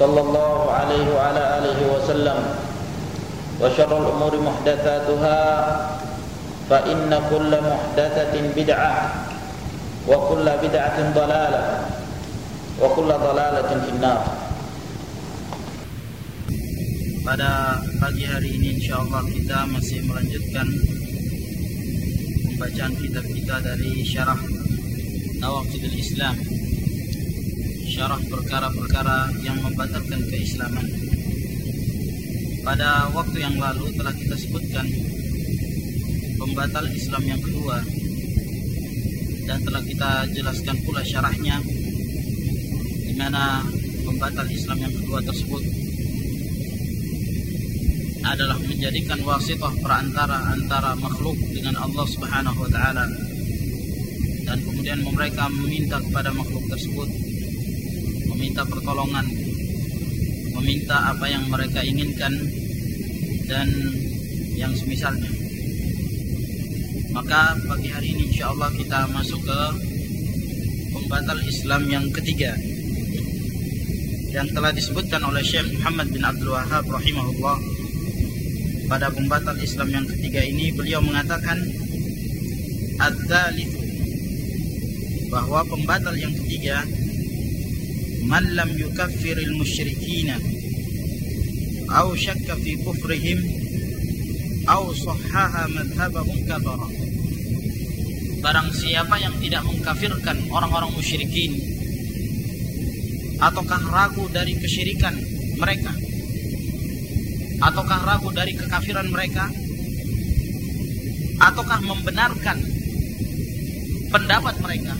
صلى الله عليه وعلى آله وسلم وشر الأمور محدثاتها فإن كل محدثة بدعة وكل بدعة ضلالة وكل ضلالة في النار Pada pagi hari ini insya Allah kita masih melanjutkan pembacaan kitab kita dari syarah Nawaqidul Islam Syarah perkara-perkara yang membatalkan keislaman Pada waktu yang lalu telah kita sebutkan Pembatal Islam yang kedua Dan telah kita jelaskan pula syarahnya di mana pembatal Islam yang kedua tersebut adalah menjadikan wasitah perantara antara makhluk dengan Allah Subhanahu wa taala. Dan kemudian mereka meminta kepada makhluk tersebut meminta pertolongan, meminta apa yang mereka inginkan dan yang semisalnya. Maka pagi hari ini insya Allah kita masuk ke pembatal Islam yang ketiga yang telah disebutkan oleh Syekh Muhammad bin Abdul Wahab rahimahullah pada pembatal Islam yang ketiga ini beliau mengatakan adzalitu bahwa pembatal yang ketiga man lam yukaffiril musyrikina aw syakka fi kufrihim aw sahhaha madhhabahum kafara. Barang siapa yang tidak mengkafirkan orang-orang musyrikin ataukah ragu dari kesyirikan mereka? Ataukah ragu dari kekafiran mereka? Ataukah membenarkan pendapat mereka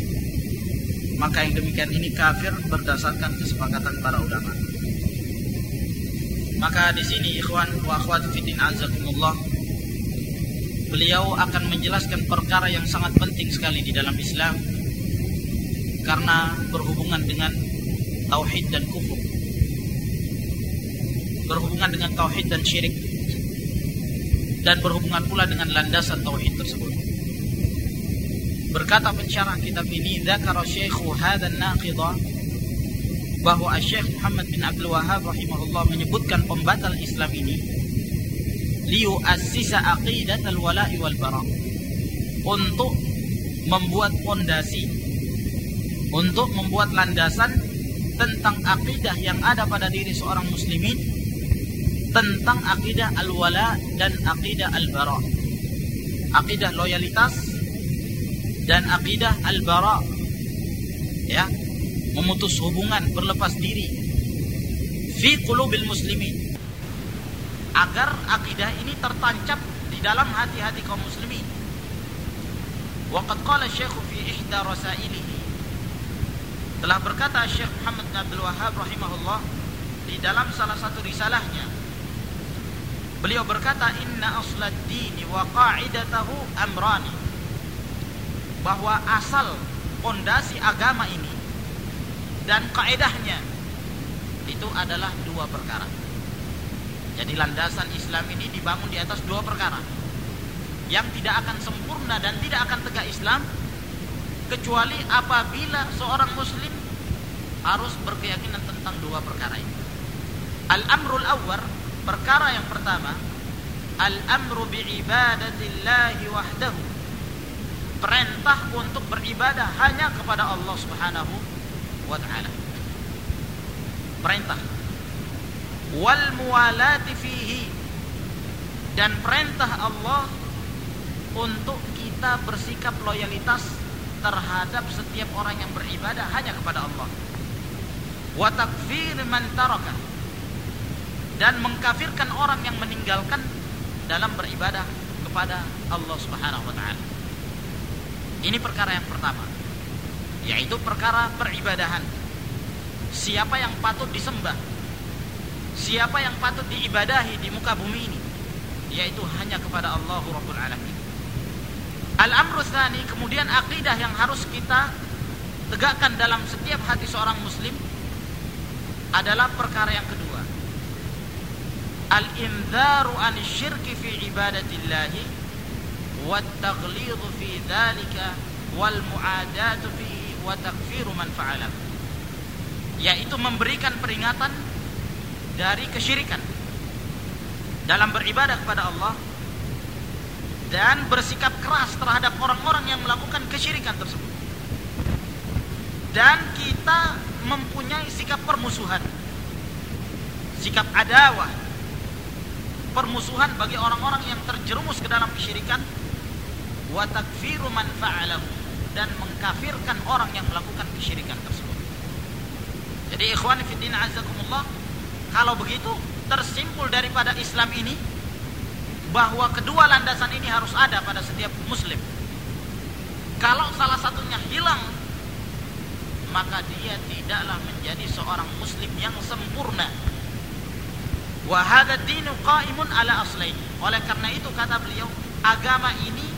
maka yang demikian ini kafir berdasarkan kesepakatan para ulama. Maka di sini ikhwan wa akhwat fiddin azakumullah beliau akan menjelaskan perkara yang sangat penting sekali di dalam Islam karena berhubungan dengan tauhid dan kufur. Berhubungan dengan tauhid dan syirik. Dan berhubungan pula dengan landasan tauhid tersebut berkata pensyarah kitab ini dzakara syekhu hadan naqidah bahwa Syekh Muhammad bin Abdul Wahab rahimahullah menyebutkan pembatal Islam ini liu assisa aqidatal wala'i wal bara untuk membuat pondasi untuk membuat landasan tentang akidah yang ada pada diri seorang muslimin tentang akidah al-wala dan akidah al-bara. Akidah loyalitas dan akidah al-bara. Ya, memutus hubungan, berlepas diri fi qulubil muslimin. Agar akidah ini tertancap di dalam hati-hati kaum muslimin. Waqad qala Syekh fi ihda rasailihi telah berkata Syekh Muhammad Abdul Wahab rahimahullah di dalam salah satu risalahnya beliau berkata inna aslad wa qa'idatahu amrani bahwa asal pondasi agama ini dan kaedahnya itu adalah dua perkara. Jadi landasan Islam ini dibangun di atas dua perkara. Yang tidak akan sempurna dan tidak akan tegak Islam kecuali apabila seorang muslim harus berkeyakinan tentang dua perkara ini. Al-amrul awwal, perkara yang pertama, al-amru bi'ibadatillahi wahdahu. Perintah untuk beribadah hanya kepada Allah Subhanahu wa taala. Perintah. Wal muwalati fihi dan perintah Allah untuk kita bersikap loyalitas terhadap setiap orang yang beribadah hanya kepada Allah. Wa takfir man taraka dan mengkafirkan orang yang meninggalkan dalam beribadah kepada Allah Subhanahu wa taala. Ini perkara yang pertama, yaitu perkara peribadahan. Siapa yang patut disembah? Siapa yang patut diibadahi di muka bumi ini? Yaitu hanya kepada Allah Rabbul Alamin. Al-amru kemudian akidah yang harus kita tegakkan dalam setiap hati seorang muslim adalah perkara yang kedua. Al-indharu an syirki fi ibadatillahi dhalika wal muadatu fi wa takfiru man fa'ala. Yaitu memberikan peringatan dari kesyirikan dalam beribadah kepada Allah dan bersikap keras terhadap orang-orang yang melakukan kesyirikan tersebut. Dan kita mempunyai sikap permusuhan. Sikap adawah. Permusuhan bagi orang-orang yang terjerumus ke dalam kesyirikan wa takfiru man fa'alahu dan mengkafirkan orang yang melakukan kesyirikan tersebut. Jadi ikhwan fillah azakumullah, kalau begitu tersimpul daripada Islam ini bahwa kedua landasan ini harus ada pada setiap muslim. Kalau salah satunya hilang, maka dia tidaklah menjadi seorang muslim yang sempurna. Wa hadha dinu qaimun ala aslaini. Oleh karena itu kata beliau, agama ini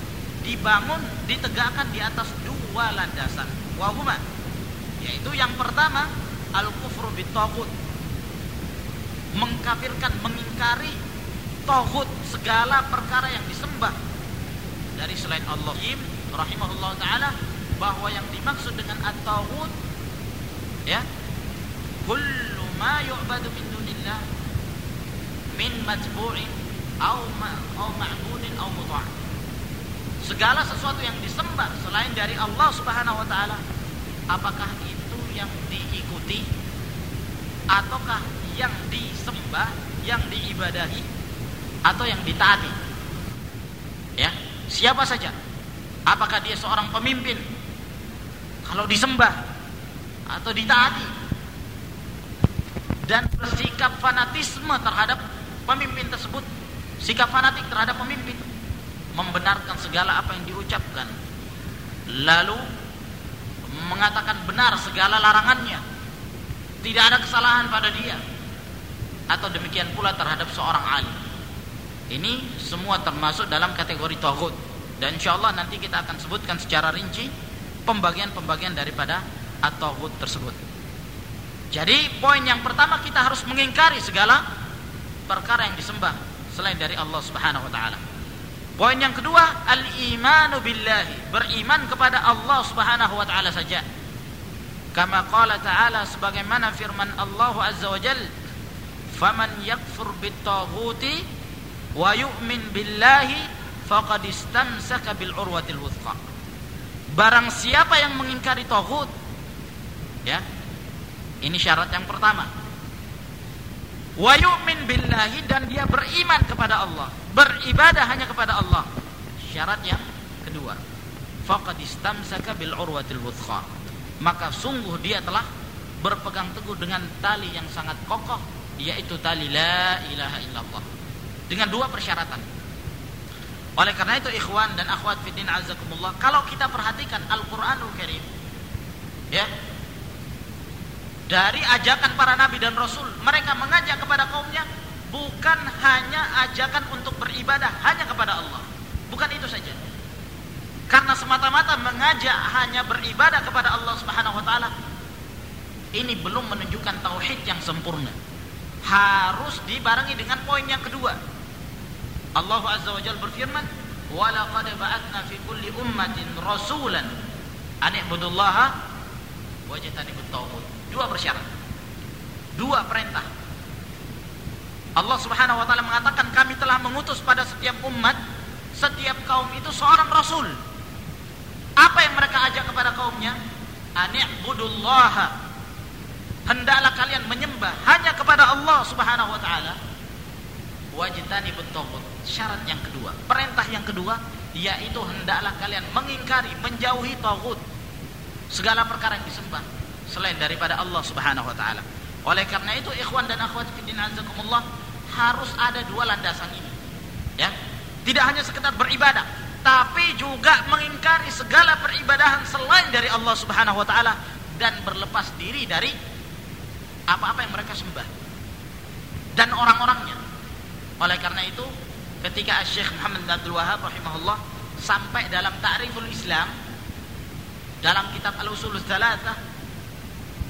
dibangun, ditegakkan di atas dua landasan. Wa huma yaitu yang pertama al-kufru bitaghut. Mengkafirkan, mengingkari tauhid segala perkara yang disembah dari selain Allah. Im rahimahullah taala bahwa yang dimaksud dengan at-tauhid ya kullu ma yu'badu min dunillah min matbu'in au ma au ma'budin au mutha' segala sesuatu yang disembah selain dari Allah Subhanahu wa taala apakah itu yang diikuti ataukah yang disembah yang diibadahi atau yang ditaati. Ya, siapa saja. Apakah dia seorang pemimpin? Kalau disembah atau ditaati dan bersikap fanatisme terhadap pemimpin tersebut, sikap fanatik terhadap pemimpin, membenarkan segala apa yang diucapkan, lalu mengatakan benar segala larangannya, tidak ada kesalahan pada dia, atau demikian pula terhadap seorang alim. Ini semua termasuk dalam kategori tohut dan insya Allah nanti kita akan sebutkan secara rinci pembagian-pembagian daripada atau tersebut. Jadi poin yang pertama kita harus mengingkari segala perkara yang disembah selain dari Allah Subhanahu wa taala. Poin yang kedua al-imanu billahi, beriman kepada Allah Subhanahu wa taala saja. Kama qala ta'ala sebagaimana firman Allah Azza wa Jalla, "Faman yakfur bit-taghuti wa yu'min billahi faqad istamsaka bil urwatil wuthqa. Barang siapa yang mengingkari tauhid ya. Ini syarat yang pertama. Wa yu'min billahi dan dia beriman kepada Allah, beribadah hanya kepada Allah. Syarat yang kedua. Faqad istamsaka bil urwatil wuthqa. Maka sungguh dia telah berpegang teguh dengan tali yang sangat kokoh yaitu tali la ilaha illallah dengan dua persyaratan. Oleh karena itu ikhwan dan akhwat fiddin azakumullah, kalau kita perhatikan Al-Qur'anul Karim ya. Dari ajakan para nabi dan rasul, mereka mengajak kepada kaumnya bukan hanya ajakan untuk beribadah hanya kepada Allah. Bukan itu saja. Karena semata-mata mengajak hanya beribadah kepada Allah Subhanahu wa taala ini belum menunjukkan tauhid yang sempurna. Harus dibarengi dengan poin yang kedua. Allah Azza wa Jalla berfirman, "Wa laqad ba'atna fi kulli ummatin rasulan an i'budullaha wajtanibut taghut." Dua bersyarat. Dua perintah. Allah Subhanahu wa taala mengatakan, "Kami telah mengutus pada setiap umat, setiap kaum itu seorang rasul." Apa yang mereka ajak kepada kaumnya? An i'budullaha. Hendaklah kalian menyembah hanya kepada Allah Subhanahu wa taala. Wajitani taghut syarat yang kedua perintah yang kedua yaitu hendaklah kalian mengingkari menjauhi taghut segala perkara yang disembah selain daripada Allah Subhanahu wa taala. Oleh karena itu ikhwan dan akhwat fillah azakumullah harus ada dua landasan ini. Ya. Tidak hanya sekedar beribadah tapi juga mengingkari segala peribadahan selain dari Allah Subhanahu wa taala dan berlepas diri dari apa-apa yang mereka sembah dan orang-orangnya. Oleh karena itu ketika Syekh Muhammad Abdul Wahab rahimahullah sampai dalam ta'riful Islam dalam kitab Al-Usul Tsalatsa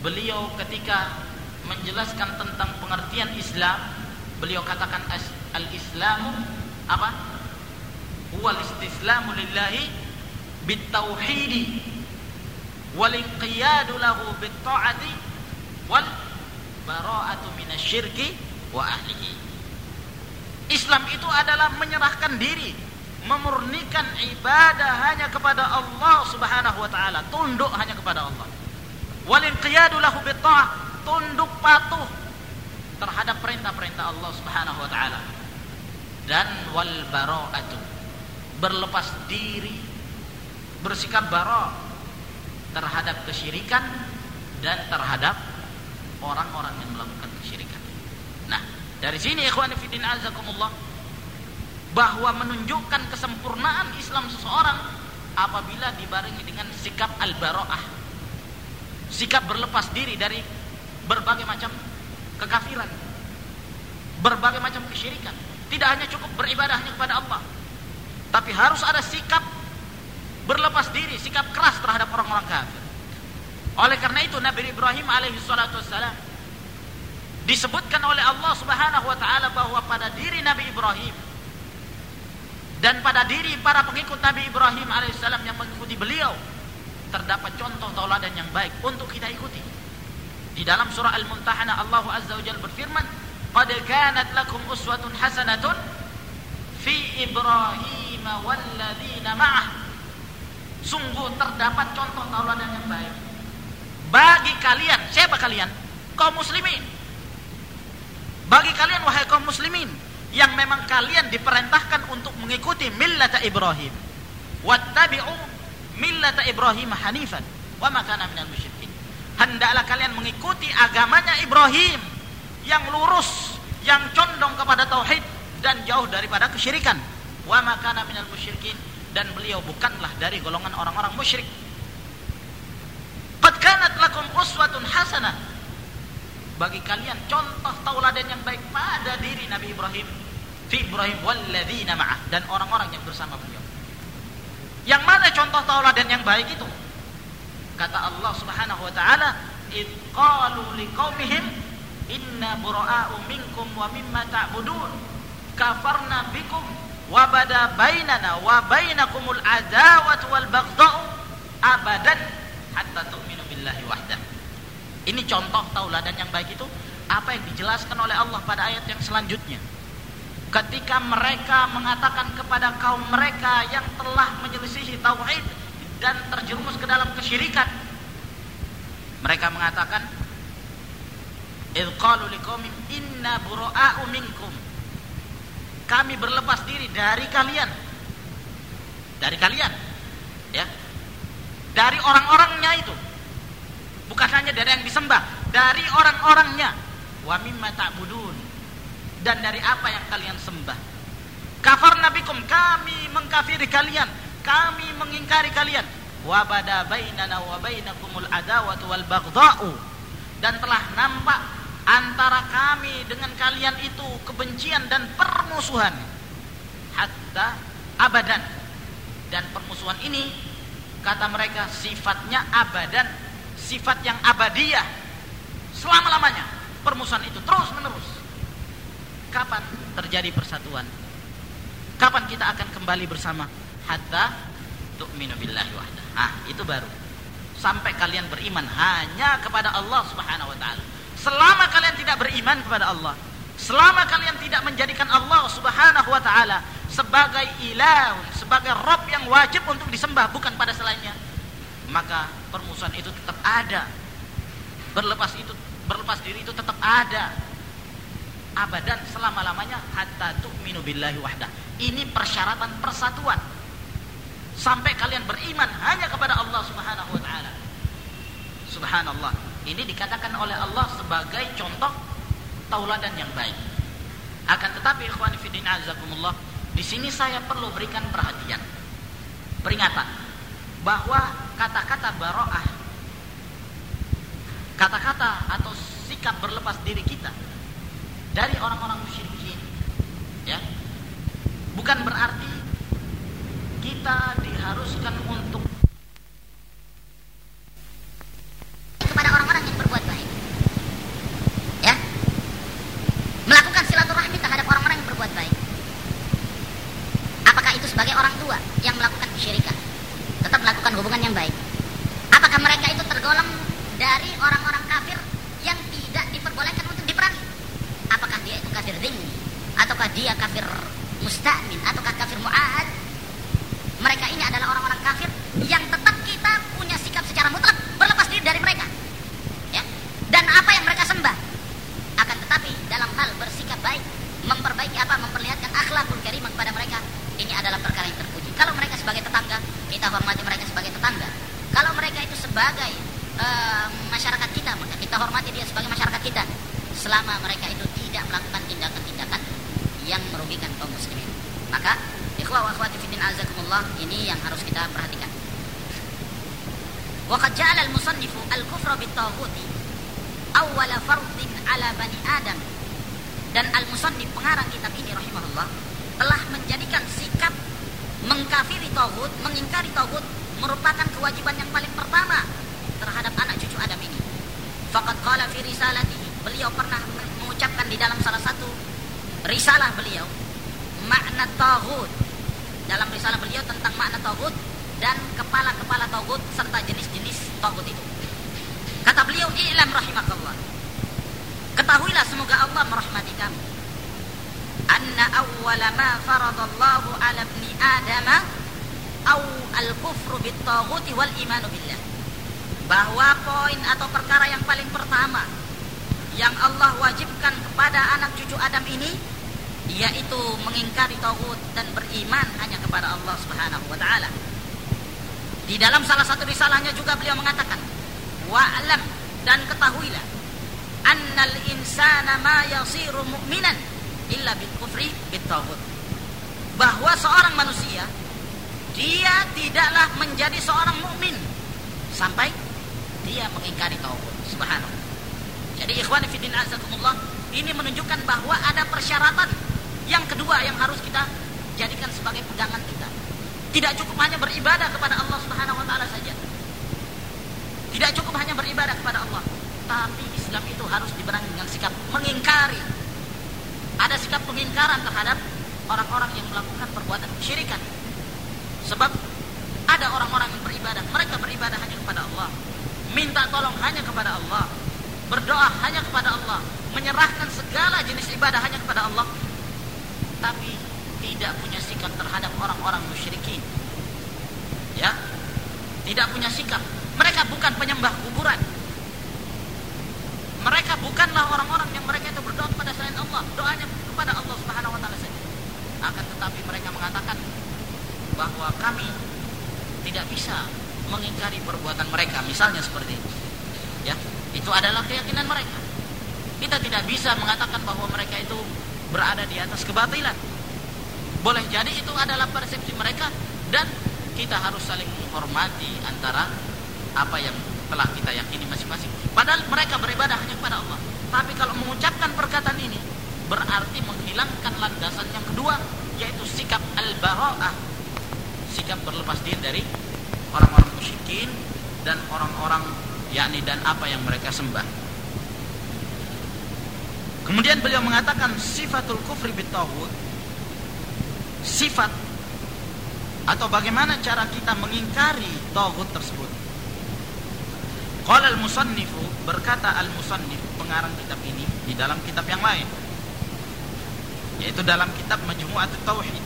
beliau ketika menjelaskan tentang pengertian Islam beliau katakan al-Islamu apa huwa al-istislamu lillahi bitauhidi wal inqiyadu lahu bit ta'ati wal bara'atu minasyirki wa ahlihi. Islam itu adalah menyerahkan diri, memurnikan ibadah hanya kepada Allah Subhanahu wa taala, tunduk hanya kepada Allah. Wal inqiyadu lahu tunduk patuh terhadap perintah-perintah Allah Subhanahu wa taala. Dan wal bara'atu berlepas diri bersikap bara terhadap kesyirikan dan terhadap orang-orang yang melakukan kesyirikan. Nah, dari sini ikhwan fillah azakumullah bahwa menunjukkan kesempurnaan Islam seseorang apabila dibarengi dengan sikap al-bara'ah. Sikap berlepas diri dari berbagai macam kekafiran. Berbagai macam kesyirikan. Tidak hanya cukup beribadah hanya kepada Allah. Tapi harus ada sikap berlepas diri, sikap keras terhadap orang-orang kafir. Oleh karena itu Nabi Ibrahim alaihi salatu wassalam disebutkan oleh Allah Subhanahu wa taala bahwa pada diri Nabi Ibrahim dan pada diri para pengikut Nabi Ibrahim alaihissalam yang mengikuti beliau terdapat contoh tauladan yang baik untuk kita ikuti. Di dalam surah Al-Mumtahanah Allah Azza wa Jalla berfirman, "Qad kanat lakum uswatun hasanatun fi Ibrahim walladzina ma'ah." Sungguh terdapat contoh tauladan yang baik. Bagi kalian siapa kalian? Kaum muslimin. Bagi kalian wahai kaum muslimin yang memang kalian diperintahkan untuk mengikuti millata Ibrahim. Wattabi'u millata Ibrahim hanifan wa makana minal musyrikin hendaklah kalian mengikuti agamanya Ibrahim yang lurus yang condong kepada tauhid dan jauh daripada kesyirikan wa makana minal musyrikin dan beliau bukanlah dari golongan orang-orang musyrik Qad lakum uswatun hasanah. Bagi kalian contoh tauladan yang baik pada diri Nabi Ibrahim. Fi Ibrahim walladzina ma'ah dan orang-orang yang bersama beliau. Yang mana contoh tauladan yang baik itu? Kata Allah Subhanahu wa taala, "Id qalu liqaumihim inna bura'a'u minkum wa mimma ta'budun kafarna bikum wa bada bainana wa bainakumul adawatu wal baghdha'u abadan hatta tu'minu billahi wahdah. Ini contoh tauladan yang baik itu apa yang dijelaskan oleh Allah pada ayat yang selanjutnya. Ketika mereka mengatakan kepada kaum mereka yang telah menyelisihi tauhid dan terjerumus ke dalam kesyirikan. Mereka mengatakan idh qalu liqaumin inna bura'a'u minkum. Kami berlepas diri dari kalian. Dari kalian. Ya, dari orang-orangnya itu bukan hanya dari yang disembah dari orang-orangnya wa mimma ta'budun dan dari apa yang kalian sembah kafar nabikum kami mengkafiri kalian kami mengingkari kalian. Wa bada bainana wa bainakumul adawatu wal dan telah nampak antara kami dengan kalian itu kebencian dan permusuhan. Hatta abadan. Dan permusuhan ini kata mereka sifatnya abadan. Sifat yang abadiyah. Selama-lamanya permusuhan itu terus menerus kapan terjadi persatuan? Kapan kita akan kembali bersama hatta tu'minu billahi wahda. Ah itu baru. Sampai kalian beriman hanya kepada Allah Subhanahu wa taala. Selama kalian tidak beriman kepada Allah selama kalian tidak menjadikan Allah Subhanahu wa taala sebagai ilah sebagai rob yang wajib untuk disembah bukan pada selainnya maka permusuhan itu tetap ada. Berlepas itu berlepas diri itu tetap ada. Abadan selama-lamanya hatta tu'minu billahi wahda. Ini persyaratan persatuan sampai kalian beriman hanya kepada Allah Subhanahu wa taala. Subhanallah. Ini dikatakan oleh Allah sebagai contoh tauladan yang baik. Akan tetapi ikhwan fillah azakumullah di sini saya perlu berikan perhatian. Peringatan. Bahwa kata-kata baroah kata-kata atau sikap berlepas diri kita dari orang-orang musyrikin ya bukan berarti kita diharuskan untuk satu risalahnya juga beliau mengatakan, "Wa'lam dan ketahuilah annal insana ma yasiru mu'minan illa bil kufri Bahwa seorang manusia dia tidaklah menjadi seorang mukmin sampai dia mengingkari tauhid. Subhanallah. Jadi ikhwan fillah azakumullah ini menunjukkan bahwa ada persyaratan yang kedua yang harus kita jadikan sebagai pegangan kita. Tidak cukup hanya beribadah kepada Allah Subhanahu wa taala saja. Tidak cukup hanya beribadah kepada Allah, tapi Islam itu harus diberangi dengan sikap mengingkari. Ada sikap pengingkaran terhadap orang-orang yang melakukan perbuatan kesyirikan. Sebab ada orang-orang yang beribadah, mereka beribadah hanya kepada Allah. Minta tolong hanya kepada Allah. Berdoa hanya kepada Allah. Menyerahkan segala jenis ibadah hanya kepada Allah. Tapi tidak punya sikap terhadap orang-orang musyrikin. Ya. Tidak punya sikap. Mereka bukan penyembah kuburan. Mereka bukanlah orang-orang yang mereka itu berdoa kepada selain Allah. Doanya kepada Allah Subhanahu wa taala saja. Akan tetapi mereka mengatakan bahwa kami tidak bisa mengingkari perbuatan mereka, misalnya seperti itu. Ya, itu adalah keyakinan mereka. Kita tidak bisa mengatakan bahwa mereka itu berada di atas kebatilan. Boleh jadi itu adalah persepsi mereka dan kita harus saling menghormati antara apa yang telah kita yakini masing-masing. Padahal mereka beribadah hanya kepada Allah. Tapi kalau mengucapkan perkataan ini berarti menghilangkan landasan yang kedua yaitu sikap al-bara'ah. Sikap berlepas diri dari orang-orang musyrikin dan orang-orang yakni dan apa yang mereka sembah. Kemudian beliau mengatakan sifatul kufri bitawud sifat atau bagaimana cara kita mengingkari tauhid tersebut. Qala al-musannifu berkata al-musannif pengarang kitab ini di dalam kitab yang lain yaitu dalam kitab Majmu'at Tauhid.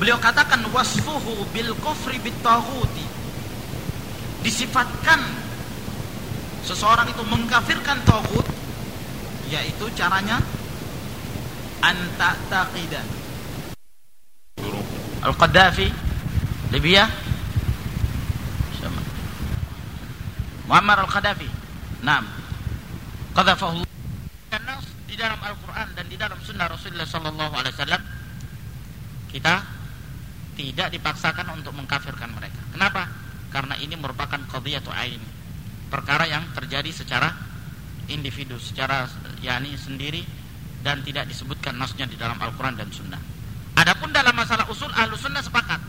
Beliau katakan wasfuhu bil kufri bit Disifatkan seseorang itu mengkafirkan tauhid yaitu caranya anta taqidan. Al-Qaddafi Libya Muammar Al-Qaddafi. Naam. Qadhafahu di dalam Al-Quran dan di dalam Sunnah Rasulullah Sallallahu Alaihi Wasallam kita tidak dipaksakan untuk mengkafirkan mereka. Kenapa? Karena ini merupakan qadiyatu ain, perkara yang terjadi secara individu, secara yakni sendiri dan tidak disebutkan nasnya di dalam Al-Quran dan Sunnah. Adapun dalam masalah usul ahlu sunnah sepakat,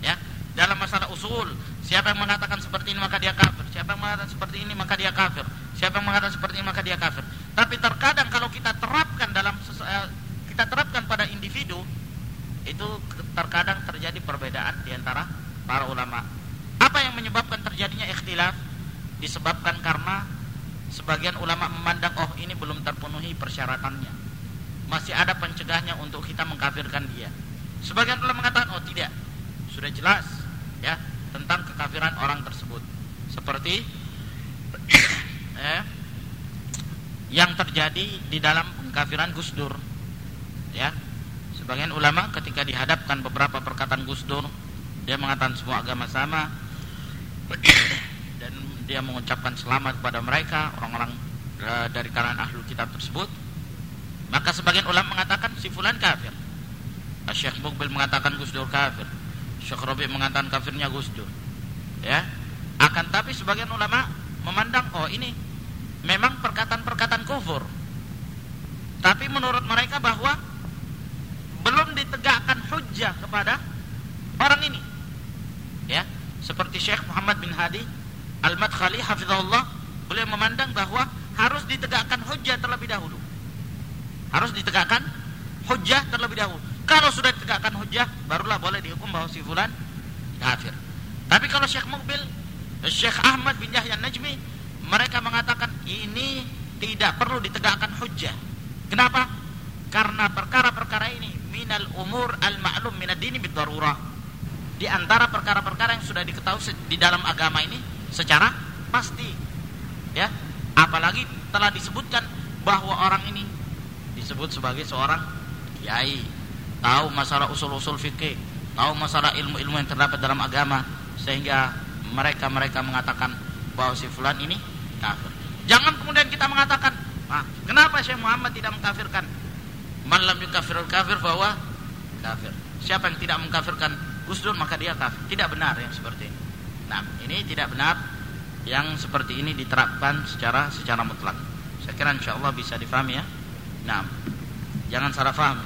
ya dalam masalah usul siapa yang mengatakan seperti ini maka dia kafir, siapa yang mengatakan seperti ini maka dia kafir, siapa yang mengatakan seperti ini maka dia kafir. Tapi terkadang kalau kita terapkan dalam eh, kita terapkan pada individu itu terkadang terjadi perbedaan di antara para ulama. Apa yang menyebabkan terjadinya ikhtilaf? Disebabkan karena sebagian ulama memandang oh ini belum terpenuhi persyaratannya. Masih ada pencegahnya untuk kita mengkafirkan dia. Sebagian ulama mengatakan oh tidak. Sudah jelas ya tentang kekafiran orang tersebut. Seperti eh, yang terjadi di dalam pengkafiran Gus Dur. Ya. Sebagian ulama ketika dihadapkan beberapa perkataan Gus Dur, dia mengatakan semua agama sama dan dia mengucapkan selamat kepada mereka orang-orang e, dari kalangan ahlu kitab tersebut. Maka sebagian ulama mengatakan si fulan kafir. Syekh Mukbil mengatakan Gus Dur kafir. Syekh Rabi mengatakan kafirnya Gus Dur. Ya. Akan tapi sebagian ulama memandang oh ini memang perkataan-perkataan kufur. Tapi menurut mereka bahwa belum ditegakkan hujah kepada orang ini. Ya, seperti Syekh Muhammad bin Hadi Al-Madkhali hafizahullah, beliau memandang bahwa harus ditegakkan hujah terlebih dahulu. Harus ditegakkan hujah terlebih dahulu. Kalau sudah ditegakkan hujah, barulah boleh dihukum bahwa si fulan kafir. Tapi kalau Syekh Mukbil, Syekh Ahmad bin Yahya Najmi mereka mengatakan ini tidak perlu ditegakkan hujah. Kenapa? Karena perkara-perkara ini minal umur al ma'lum minad dini bidarurah. Di antara perkara-perkara yang sudah diketahui di dalam agama ini secara pasti. Ya, apalagi telah disebutkan bahwa orang ini disebut sebagai seorang kiai, tahu masalah usul-usul fikih, tahu masalah ilmu-ilmu yang terdapat dalam agama sehingga mereka-mereka mengatakan bahwa si fulan ini kafir. Jangan kemudian kita mengatakan, ah, kenapa Syekh Muhammad tidak mengkafirkan? Malam yukafirul kafir bahwa kafir. Siapa yang tidak mengkafirkan Gus maka dia kafir. Tidak benar yang seperti ini. Nah, ini tidak benar yang seperti ini diterapkan secara secara mutlak. Saya kira insya Allah bisa difahami ya. Nah, jangan salah faham.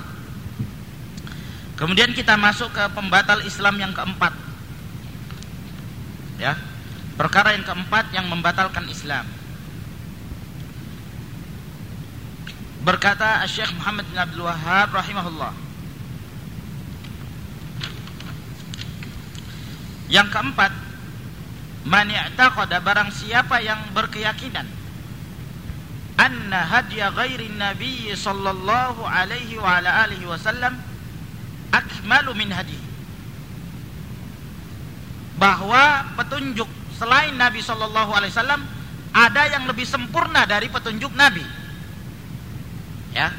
Kemudian kita masuk ke pembatal Islam yang keempat. Ya, Perkara yang keempat yang membatalkan Islam. Berkata Syekh Muhammad bin Abdul Wahab rahimahullah. Yang keempat, man i'taqada barang siapa yang berkeyakinan anna hadiya ghairi nabi sallallahu alaihi wa ala alihi wasallam akmalu min hadihi bahwa petunjuk selain Nabi Shallallahu Alaihi Wasallam ada yang lebih sempurna dari petunjuk Nabi. Ya,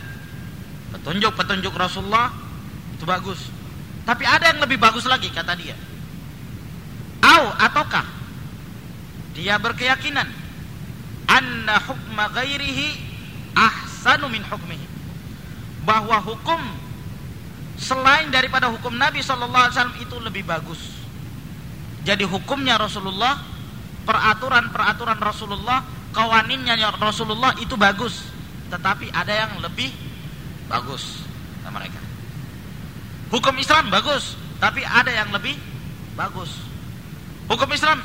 petunjuk-petunjuk Rasulullah itu bagus. Tapi ada yang lebih bagus lagi kata dia. Au ataukah dia berkeyakinan anna hukma ghairihi ahsanu min hukmihi bahwa hukum selain daripada hukum Nabi Shallallahu Alaihi Wasallam itu lebih bagus jadi hukumnya Rasulullah, peraturan-peraturan Rasulullah, kawaninnya Rasulullah itu bagus. Tetapi ada yang lebih bagus sama mereka. Hukum Islam bagus, tapi ada yang lebih bagus. Hukum Islam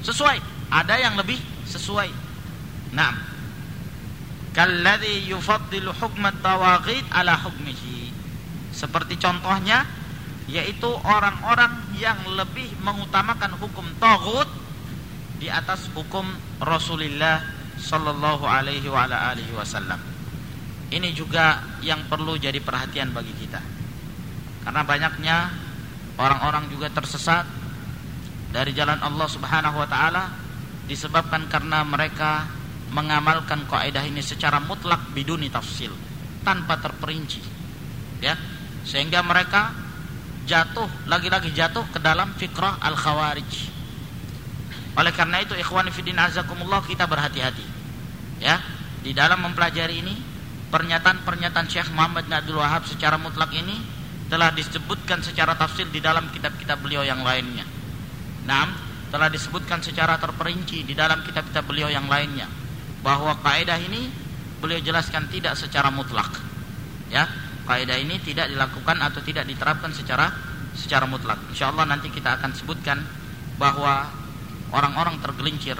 sesuai, ada yang lebih sesuai. Nah, kalladzi yufaddilu hukmat tawaghid ala hukmihi seperti contohnya yaitu orang-orang yang lebih mengutamakan hukum taghut di atas hukum Rasulullah sallallahu alaihi wa ala alihi wasallam. Ini juga yang perlu jadi perhatian bagi kita. Karena banyaknya orang-orang juga tersesat dari jalan Allah Subhanahu wa taala disebabkan karena mereka mengamalkan kaidah ini secara mutlak biduni tafsil tanpa terperinci. Ya. Sehingga mereka jatuh lagi-lagi jatuh ke dalam fikrah al-khawarij. Oleh karena itu ikhwan fillah azakumullah kita berhati-hati. Ya, di dalam mempelajari ini pernyataan-pernyataan Syekh Muhammad bin Abdul Wahab secara mutlak ini telah disebutkan secara tafsir di dalam kitab-kitab beliau yang lainnya. Nah, telah disebutkan secara terperinci di dalam kitab-kitab beliau yang lainnya bahwa kaidah ini beliau jelaskan tidak secara mutlak. Ya, kaidah ini tidak dilakukan atau tidak diterapkan secara secara mutlak. Insya Allah nanti kita akan sebutkan bahwa orang-orang tergelincir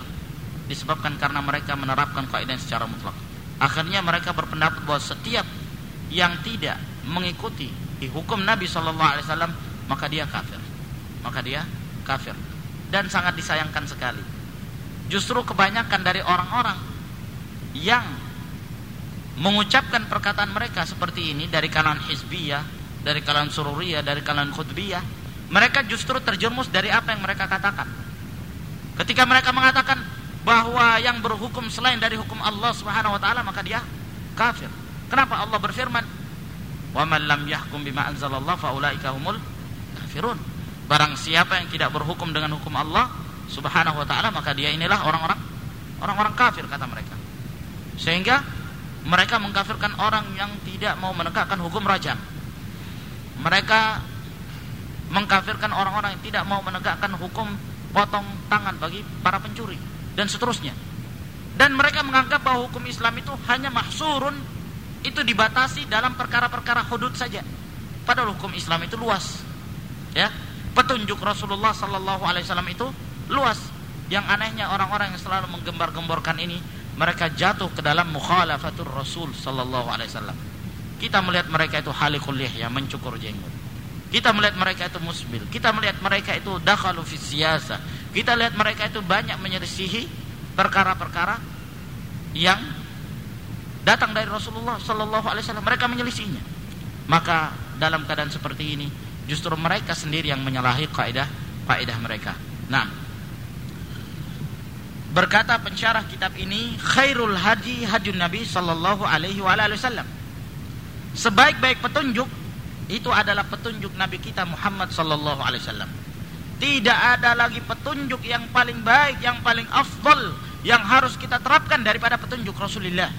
disebabkan karena mereka menerapkan kaidah secara mutlak. Akhirnya mereka berpendapat bahwa setiap yang tidak mengikuti hukum Nabi Shallallahu Alaihi Wasallam maka dia kafir, maka dia kafir dan sangat disayangkan sekali. Justru kebanyakan dari orang-orang yang mengucapkan perkataan mereka seperti ini dari kalangan hizbiyah, dari kalangan sururiyah, dari kalangan khutbiyah, mereka justru terjerumus dari apa yang mereka katakan. Ketika mereka mengatakan bahwa yang berhukum selain dari hukum Allah Subhanahu wa taala maka dia kafir. Kenapa Allah berfirman, "Wa man lam yahkum bima anzalallah faulaika humul kafirun." Barang siapa yang tidak berhukum dengan hukum Allah Subhanahu wa taala maka dia inilah orang-orang orang-orang kafir kata mereka. Sehingga mereka mengkafirkan orang yang tidak mau menegakkan hukum rajam. Mereka mengkafirkan orang-orang yang tidak mau menegakkan hukum potong tangan bagi para pencuri dan seterusnya. Dan mereka menganggap bahwa hukum Islam itu hanya mahsurun itu dibatasi dalam perkara-perkara hudud saja. Padahal hukum Islam itu luas. Ya, petunjuk Rasulullah sallallahu alaihi wasallam itu luas. Yang anehnya orang-orang yang selalu menggembar-gemborkan ini mereka jatuh ke dalam mukhalafatul Rasul sallallahu alaihi wasallam. Kita melihat mereka itu halikul lihya, mencukur jenggot. Kita melihat mereka itu musbil. Kita melihat mereka itu dakhalu fi siyasa. Kita lihat mereka itu banyak menyelisihi perkara-perkara yang datang dari Rasulullah sallallahu alaihi wasallam. Mereka menyelisihinya. Maka dalam keadaan seperti ini justru mereka sendiri yang menyalahi kaidah kaidah mereka. Nah, Berkata pensyarah kitab ini, khairul haji hajun Nabi sallallahu alaihi wasallam. Sebaik-baik petunjuk itu adalah petunjuk Nabi kita Muhammad sallallahu alaihi wasallam. Tidak ada lagi petunjuk yang paling baik, yang paling afdal yang harus kita terapkan daripada petunjuk Rasulullah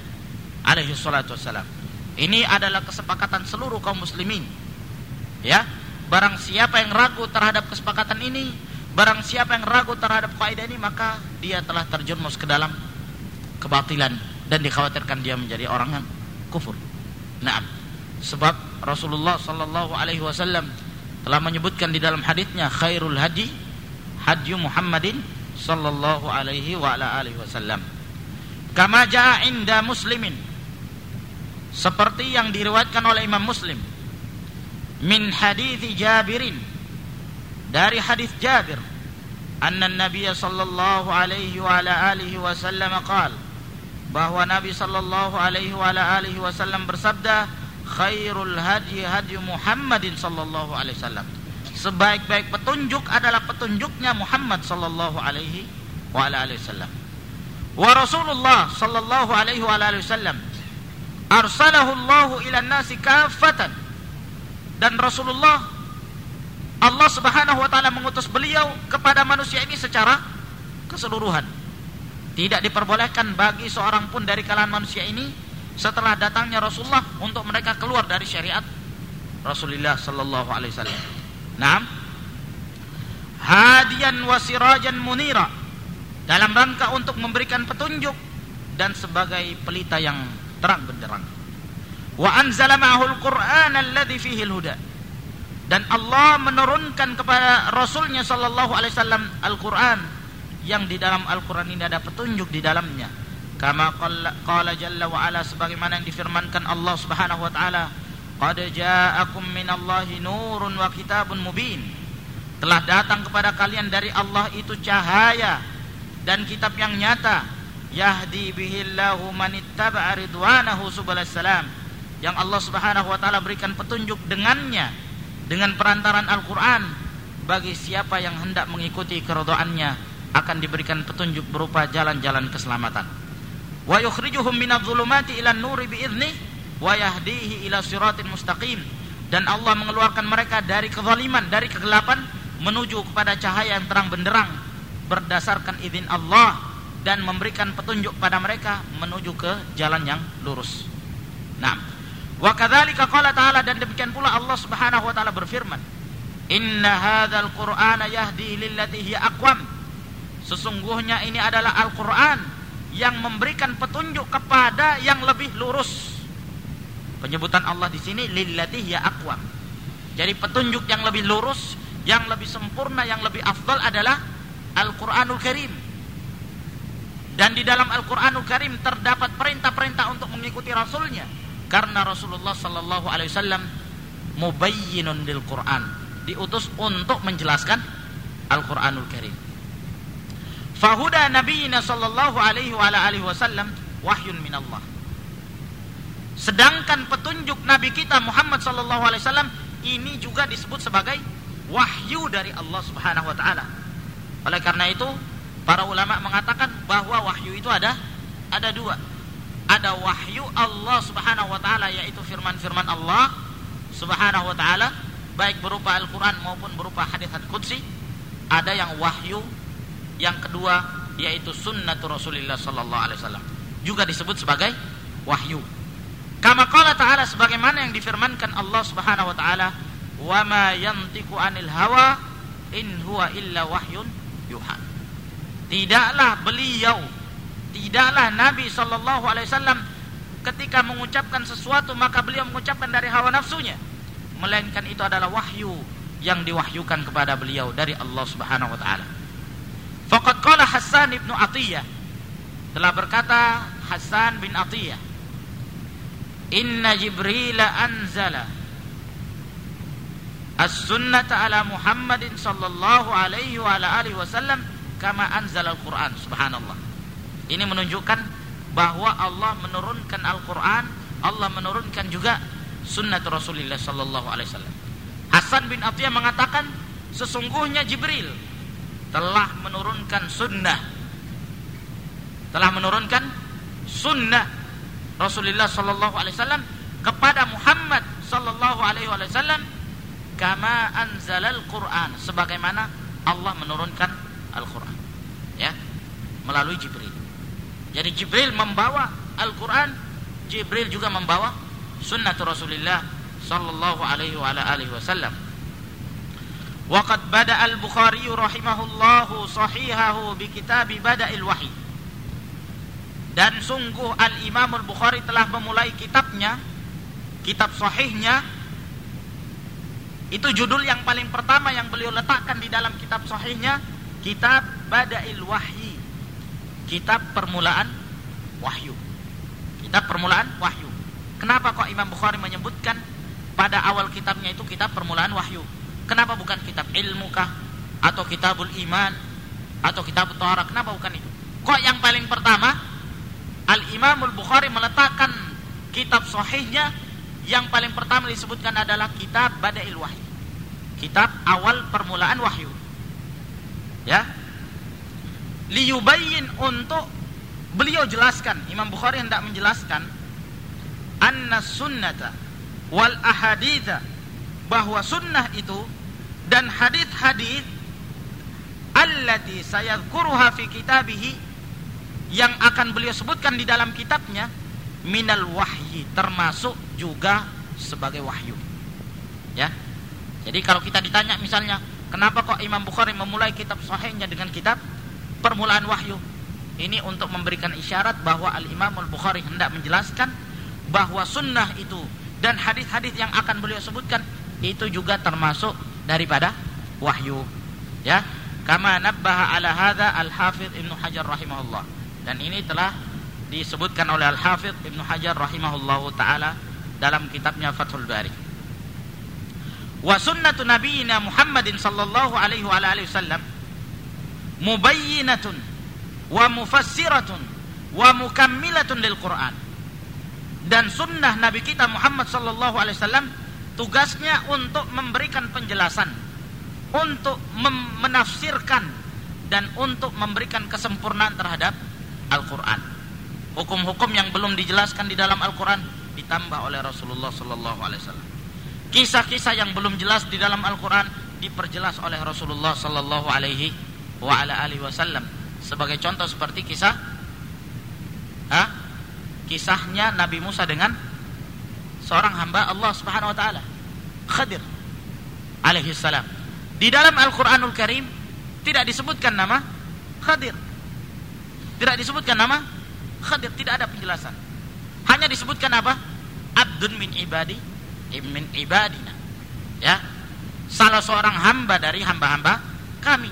alaihi salatu wasallam. Ini adalah kesepakatan seluruh kaum muslimin. Ya, barang siapa yang ragu terhadap kesepakatan ini, Barang siapa yang ragu terhadap kaidah ini maka dia telah terjerumus ke dalam kebatilan dan dikhawatirkan dia menjadi orang yang kufur. Nah, sebab Rasulullah sallallahu alaihi wasallam telah menyebutkan di dalam hadisnya khairul hadi hadi Muhammadin sallallahu alaihi wa ala alihi wasallam. Kama jaa inda muslimin. Seperti yang diriwayatkan oleh Imam Muslim. Min hadis Jabirin. Dari hadis Jabir anna Nabi sallallahu alaihi wa ala alihi wasallam qaal bahwa Nabi sallallahu alaihi wa alihi wasallam bersabda khairul hadi hadi Muhammadin sallallahu alaihi wasallam. Sebaik-baik petunjuk adalah petunjuknya Muhammad sallallahu alaihi wa alihi wasallam. Wa Rasulullah sallallahu alaihi wa alihi wasallam arsalahu Allah ila nasi kafatan. Dan Rasulullah Allah Subhanahu wa taala mengutus beliau kepada manusia ini secara keseluruhan. Tidak diperbolehkan bagi seorang pun dari kalangan manusia ini setelah datangnya Rasulullah untuk mereka keluar dari syariat Rasulullah sallallahu alaihi wasallam. Naam. Hadian wasirajan munira dalam rangka untuk memberikan petunjuk dan sebagai pelita yang terang benderang. Wa anzala ma'ahul Qur'an alladhi fihi al-huda dan Allah menurunkan kepada Rasulnya Shallallahu Alaihi Wasallam Al-Quran. Yang di dalam Al-Quran ini ada petunjuk di dalamnya. Kama qala jalla wa ala sebagaimana yang difirmankan Allah Subhanahu wa taala qad ja'akum minallahi nurun wa kitabun mubin. Telah datang kepada kalian dari Allah itu cahaya dan kitab yang nyata. Yahdi bihillahu manittaba'a ridwanahu subhanas salam yang Allah Subhanahu wa taala berikan petunjuk dengannya dengan perantaran Al-Qur'an bagi siapa yang hendak mengikuti keridhaannya akan diberikan petunjuk berupa jalan-jalan keselamatan. Wa yukhrijuhum minadh-dhulumati ila nuri biidznih wa yahdihi ila siratin mustaqim. Dan Allah mengeluarkan mereka dari kezaliman dari kegelapan menuju kepada cahaya yang terang benderang berdasarkan izin Allah dan memberikan petunjuk pada mereka menuju ke jalan yang lurus. Nah, wa kadzalika qala ta'ala dan demikian pula Allah Subhanahu wa taala berfirman, "Inna hadzal Qur'ana yahdi lillati hiya aqwam." Sesungguhnya ini adalah Al-Qur'an yang memberikan petunjuk kepada yang lebih lurus. Penyebutan Allah di sini lillati ya aqwam. Jadi petunjuk yang lebih lurus, yang lebih sempurna, yang lebih afdal adalah Al-Qur'anul Karim. Dan di dalam Al-Qur'anul Karim terdapat perintah-perintah untuk mengikuti rasulnya karena Rasulullah sallallahu alaihi wasallam mubayyinun lil Qur'an, diutus untuk menjelaskan Al-Qur'anul Karim. Fahuda nabiyina sallallahu alaihi wasallam wahyun min Allah. Sedangkan petunjuk Nabi kita Muhammad sallallahu alaihi wasallam ini juga disebut sebagai wahyu dari Allah Subhanahu wa taala. Oleh karena itu, para ulama mengatakan bahwa wahyu itu ada ada dua. Ada wahyu Allah Subhanahu wa taala yaitu firman-firman Allah Subhanahu wa taala baik berupa Al-Qur'an maupun berupa hadis-hadis qudsi. Ada yang wahyu yang kedua yaitu sunnatu Rasulullah sallallahu alaihi wasallam. Juga disebut sebagai wahyu. Kama qala ta'ala sebagaimana yang difirmankan Allah Subhanahu wa taala, "Wa ma yantiqu 'anil hawa in huwa illa wahyun yuha." Tidaklah beliau, tidaklah Nabi sallallahu alaihi wasallam ketika mengucapkan sesuatu maka beliau mengucapkan dari hawa nafsunya, melainkan itu adalah wahyu yang diwahyukan kepada beliau dari Allah Subhanahu wa taala. Faqad qala Hasan ibnu Atiyah. Telah berkata Hasan bin Atiyah Inna Jibril anzala as-sunnata ala Muhammadin sallallahu alaihi wa ala alihi wasallam kama anzala al-Quran. Subhanallah ini menunjukkan bahwa Allah menurunkan Al-Quran Allah menurunkan juga sunnah Rasulullah sallallahu alaihi wasallam. Hasan bin Atiyah mengatakan sesungguhnya Jibril telah menurunkan sunnah. Telah menurunkan sunnah Rasulullah Sallallahu Alaihi Wasallam kepada Muhammad Sallallahu Alaihi Wasallam kama anzalal Quran. Sebagaimana Allah menurunkan Al Quran ya melalui Jibril jadi Jibril membawa Al Quran Jibril juga membawa sunnah Rasulullah Sallallahu Alaihi Wasallam Waqad bada al-Bukhari rahimahullahu sahihahu bi kitab Bada'il Wahyi. Dan sungguh Al-Imam Al-Bukhari telah memulai kitabnya, kitab sahihnya. Itu judul yang paling pertama yang beliau letakkan di dalam kitab sahihnya, kitab Bada'il Wahyi. Kitab permulaan wahyu. Kitab permulaan wahyu. Kenapa kok Imam Bukhari menyebutkan pada awal kitabnya itu kitab permulaan wahyu? Kenapa bukan kitab ilmu kah? Atau kitabul iman? Atau kitab Torah? Kenapa bukan itu? Kok yang paling pertama Al-Imamul Bukhari meletakkan kitab sahihnya yang paling pertama disebutkan adalah kitab Bada'il Wahyu. Kitab awal permulaan wahyu. Ya. Liyubayyin untuk beliau jelaskan, Imam Bukhari hendak menjelaskan anna sunnata wal ahaditha bahwa sunnah itu dan hadis-hadis allati sayadhkuruha fi kitabihi yang akan beliau sebutkan di dalam kitabnya minal wahyi termasuk juga sebagai wahyu. Ya. Jadi kalau kita ditanya misalnya kenapa kok Imam Bukhari memulai kitab sahihnya dengan kitab permulaan wahyu. Ini untuk memberikan isyarat bahwa Al-Imam Al-Bukhari hendak menjelaskan bahwa sunnah itu dan hadis-hadis yang akan beliau sebutkan itu juga termasuk daripada wahyu. Ya kama nabbaha ala hadza al hafidh ibnu hajar rahimahullah. Dan ini telah disebutkan oleh Al-Hafidh Ibnu Hajar rahimahullahu taala dalam kitabnya Fathul Bari. Wa sunnatu nabiyina Muhammadin sallallahu alaihi wa alihi wasallam mubayyinatun wa mufassiratun wa mukammilatun lil Quran. Dan sunnah Nabi kita Muhammad sallallahu alaihi wasallam tugasnya untuk memberikan penjelasan, untuk menafsirkan dan untuk memberikan kesempurnaan terhadap Al-Quran. Hukum-hukum yang belum dijelaskan di dalam Al-Quran ditambah oleh Rasulullah Sallallahu Alaihi Wasallam. Kisah-kisah yang belum jelas di dalam Al-Quran diperjelas oleh Rasulullah Sallallahu Alaihi Wasallam. Sebagai contoh seperti kisah, ha? kisahnya Nabi Musa dengan seorang hamba Allah Subhanahu Wa Taala, Khadir alaihi salam. Di dalam Al-Quranul Karim tidak disebutkan nama Khadir. Tidak disebutkan nama Khadir, tidak ada penjelasan. Hanya disebutkan apa? Abdun min ibadi min ibadina. Ya. Salah seorang hamba dari hamba-hamba kami.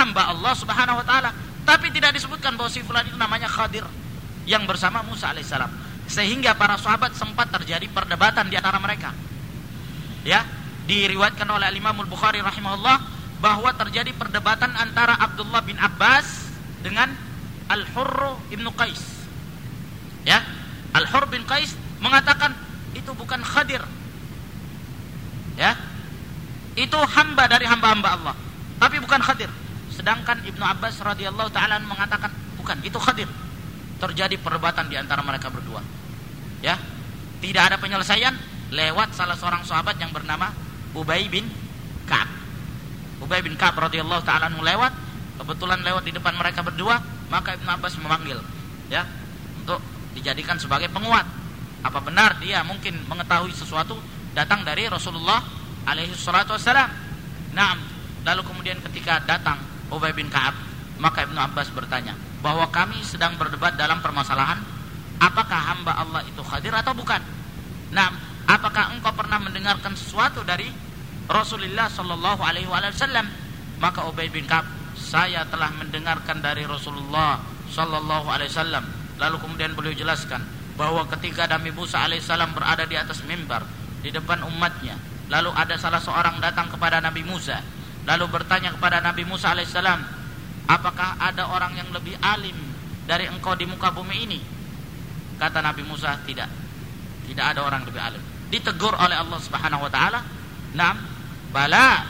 Hamba Allah Subhanahu wa taala. Tapi tidak disebutkan bahwa si fulan itu namanya Khadir yang bersama Musa alaihissalam. Sehingga para sahabat sempat terjadi perdebatan di antara mereka. Ya, diriwayatkan oleh Imam Al-Bukhari rahimahullah bahwa terjadi perdebatan antara Abdullah bin Abbas dengan Al-Hurr ibnu Qais. Ya, Al-Hurr bin Qais mengatakan itu bukan Khadir. Ya, itu hamba dari hamba-hamba Allah, tapi bukan Khadir. Sedangkan Ibnu Abbas radhiyallahu taala mengatakan bukan, itu Khadir. Terjadi perdebatan di antara mereka berdua. Ya, tidak ada penyelesaian lewat salah seorang sahabat yang bernama Ubay bin Ka'ab. Ubay bin Ka'ab radhiyallahu taala lewat, kebetulan lewat di depan mereka berdua, maka Ibnu Abbas memanggil ya untuk dijadikan sebagai penguat. Apa benar dia mungkin mengetahui sesuatu datang dari Rasulullah alaihi salatu wassalam? Nah, lalu kemudian ketika datang Ubay bin Ka'ab, maka Ibnu Abbas bertanya bahwa kami sedang berdebat dalam permasalahan apakah hamba Allah itu hadir atau bukan. Nah, apakah engkau pernah mendengarkan sesuatu dari Rasulullah Shallallahu Alaihi Wasallam? Maka Ubay bin Ka'ab saya telah mendengarkan dari Rasulullah Shallallahu Alaihi Wasallam. Lalu kemudian beliau jelaskan bahwa ketika Nabi Musa alaihissalam berada di atas mimbar di depan umatnya lalu ada salah seorang datang kepada Nabi Musa lalu bertanya kepada Nabi Musa alaihissalam apakah ada orang yang lebih alim dari engkau di muka bumi ini? Kata Nabi Musa tidak. Tidak ada orang lebih alim. Ditegur oleh Allah Subhanahu wa taala Nam Bala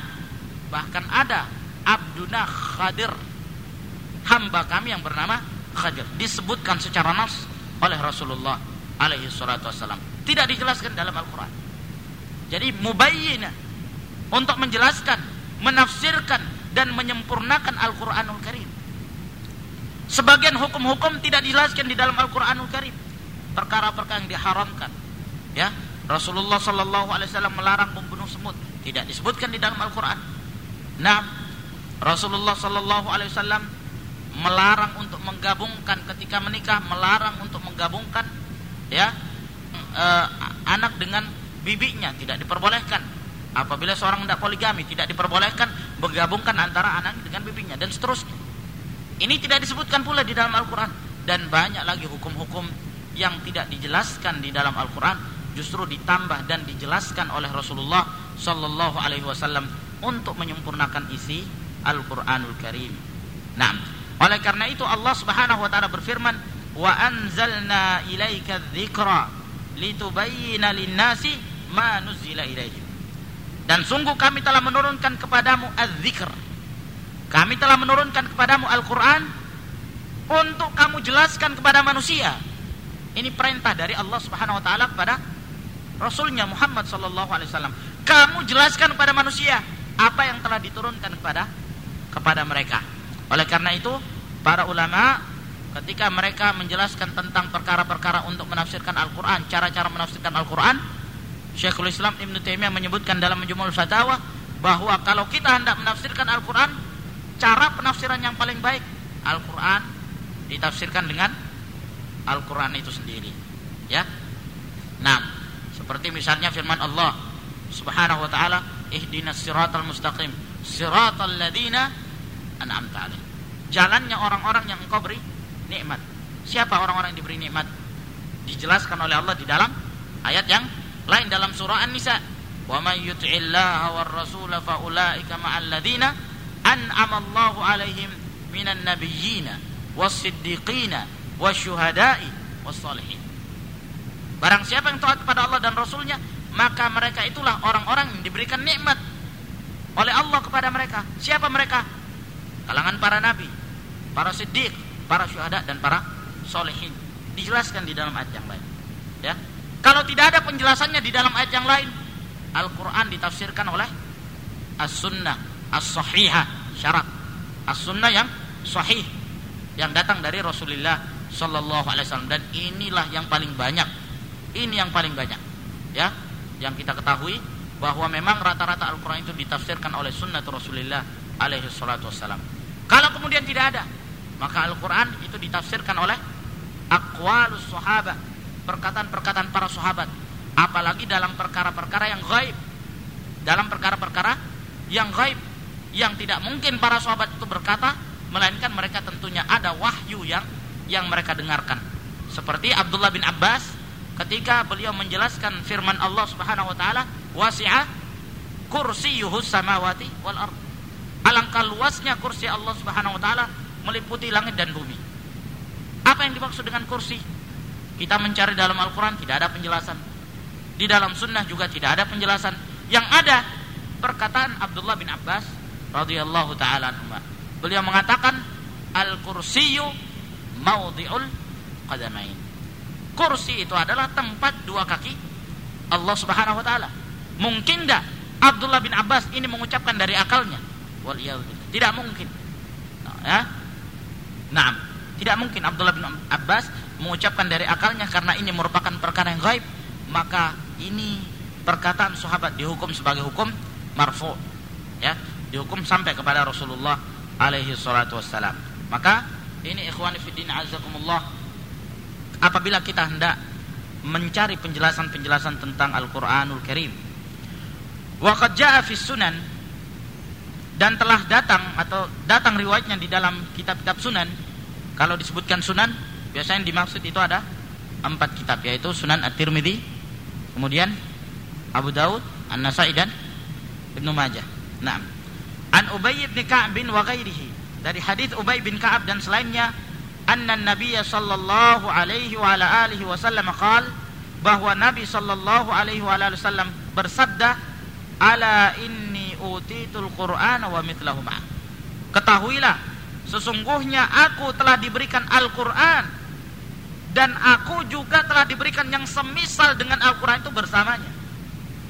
bahkan ada Abduna Khadir hamba kami yang bernama Khadir disebutkan secara nas oleh Rasulullah alaihi salatu tidak dijelaskan dalam Al-Quran. Jadi mubayyina untuk menjelaskan menafsirkan dan menyempurnakan Al-Quranul Karim. Sebagian hukum-hukum tidak dijelaskan di dalam Al-Quranul Karim. Perkara-perkara yang diharamkan. Ya Rasulullah Shallallahu Alaihi Wasallam melarang membunuh semut. Tidak disebutkan di dalam Al-Quran. Nah, Rasulullah Sallallahu Alaihi Wasallam melarang untuk menggabungkan ketika menikah, melarang untuk menggabungkan ya eh, anak dengan bibinya. Tidak diperbolehkan. Apabila seorang tidak poligami tidak diperbolehkan menggabungkan antara anak dengan bibinya dan seterusnya. Ini tidak disebutkan pula di dalam Al-Quran dan banyak lagi hukum-hukum yang tidak dijelaskan di dalam Al-Quran justru ditambah dan dijelaskan oleh Rasulullah Sallallahu Alaihi Wasallam untuk menyempurnakan isi Al-Quranul Karim. Nah, oleh karena itu Allah Subhanahu Wa Taala berfirman, wa anzalna ilaika dzikra litubayyana lin-nasi ma nuzila ilaihim. Dan sungguh kami telah menurunkan kepadamu az-zikr. Kami telah menurunkan kepadamu Al-Quran untuk kamu jelaskan kepada manusia. Ini perintah dari Allah Subhanahu wa taala kepada Rasulnya Muhammad sallallahu alaihi wasallam kamu jelaskan kepada manusia apa yang telah diturunkan kepada kepada mereka. Oleh karena itu, para ulama ketika mereka menjelaskan tentang perkara-perkara untuk menafsirkan Al-Qur'an, cara-cara menafsirkan Al-Qur'an, Syekhul Islam Ibn Taimiyah menyebutkan dalam Majmu'ul Fatawa bahwa kalau kita hendak menafsirkan Al-Qur'an, cara penafsiran yang paling baik Al-Qur'an ditafsirkan dengan Al-Qur'an itu sendiri. Ya. Nah, seperti misalnya firman Allah subhanahu wa ta'ala ihdinas siratal mustaqim siratal ladina an'amta alaihim jalannya orang-orang yang engkau beri nikmat Siapa orang-orang yang diberi nikmat? Dijelaskan oleh Allah di dalam ayat yang lain dalam surah An-Nisa. Wa may yuti'illaha war rasula fa ulaika ma'al ladzina an'ama Allahu 'alaihim minan nabiyyina was-siddiqina wasyuhada'i was-salihin. Barang siapa yang taat kepada Allah dan Rasulnya, maka mereka itulah orang-orang yang diberikan nikmat oleh Allah kepada mereka. Siapa mereka? Kalangan para nabi, para siddiq, para syuhada dan para solehin. Dijelaskan di dalam ayat yang lain. Ya. Kalau tidak ada penjelasannya di dalam ayat yang lain, Al-Quran ditafsirkan oleh As-Sunnah As-Sahihah syarat. As-Sunnah yang sahih yang datang dari Rasulullah Sallallahu Alaihi Wasallam. Dan inilah yang paling banyak. Ini yang paling banyak ya. Yang kita ketahui bahwa memang rata-rata Al-Quran itu ditafsirkan oleh sunnah Rasulullah alaihi wassalam. Kalau kemudian tidak ada, maka Al-Quran itu ditafsirkan oleh akwalus sahabat, perkataan-perkataan para sahabat. Apalagi dalam perkara-perkara yang gaib. Dalam perkara-perkara yang gaib. Yang tidak mungkin para sahabat itu berkata, melainkan mereka tentunya ada wahyu yang yang mereka dengarkan. Seperti Abdullah bin Abbas ketika beliau menjelaskan firman Allah Subhanahu wa taala wasi'a kursiyuhus samawati wal ard. Alangkah luasnya kursi Allah Subhanahu wa taala meliputi langit dan bumi. Apa yang dimaksud dengan kursi? Kita mencari dalam Al-Qur'an tidak ada penjelasan. Di dalam sunnah juga tidak ada penjelasan. Yang ada perkataan Abdullah bin Abbas radhiyallahu taala Beliau mengatakan al-kursiyyu maudhi'ul qadamain. Kursi itu adalah tempat dua kaki Allah Subhanahu wa taala. Mungkin enggak Abdullah bin Abbas ini mengucapkan dari akalnya? Tidak mungkin. Nah, ya. Nah, tidak mungkin Abdullah bin Abbas mengucapkan dari akalnya karena ini merupakan perkara yang gaib. Maka ini perkataan sahabat dihukum sebagai hukum marfu. Ya, dihukum sampai kepada Rasulullah alaihi salatu wassalam. Maka ini ikhwani fiddin azakumullah apabila kita hendak mencari penjelasan-penjelasan tentang Al-Qur'anul Karim. Waqad jaa sunan dan telah datang atau datang riwayatnya di dalam kitab-kitab sunan. Kalau disebutkan sunan, biasanya dimaksud itu ada empat kitab yaitu Sunan At-Tirmidzi, kemudian Abu Daud, An-Nasai dan Ibnu Majah. Naam. An Ubay bin Ka'ab bin wa ghairihi. Dari hadis Ubay bin Ka'ab dan selainnya anna Nabi sallallahu alaihi wa ala alihi wasallam qal bahwa Nabi sallallahu alaihi wa alihi wasallam bersabda ala inni utitul qur'ana wa mithlahu ketahuilah sesungguhnya aku telah diberikan Al-Qur'an dan aku juga telah diberikan yang semisal dengan Al-Qur'an itu bersamanya.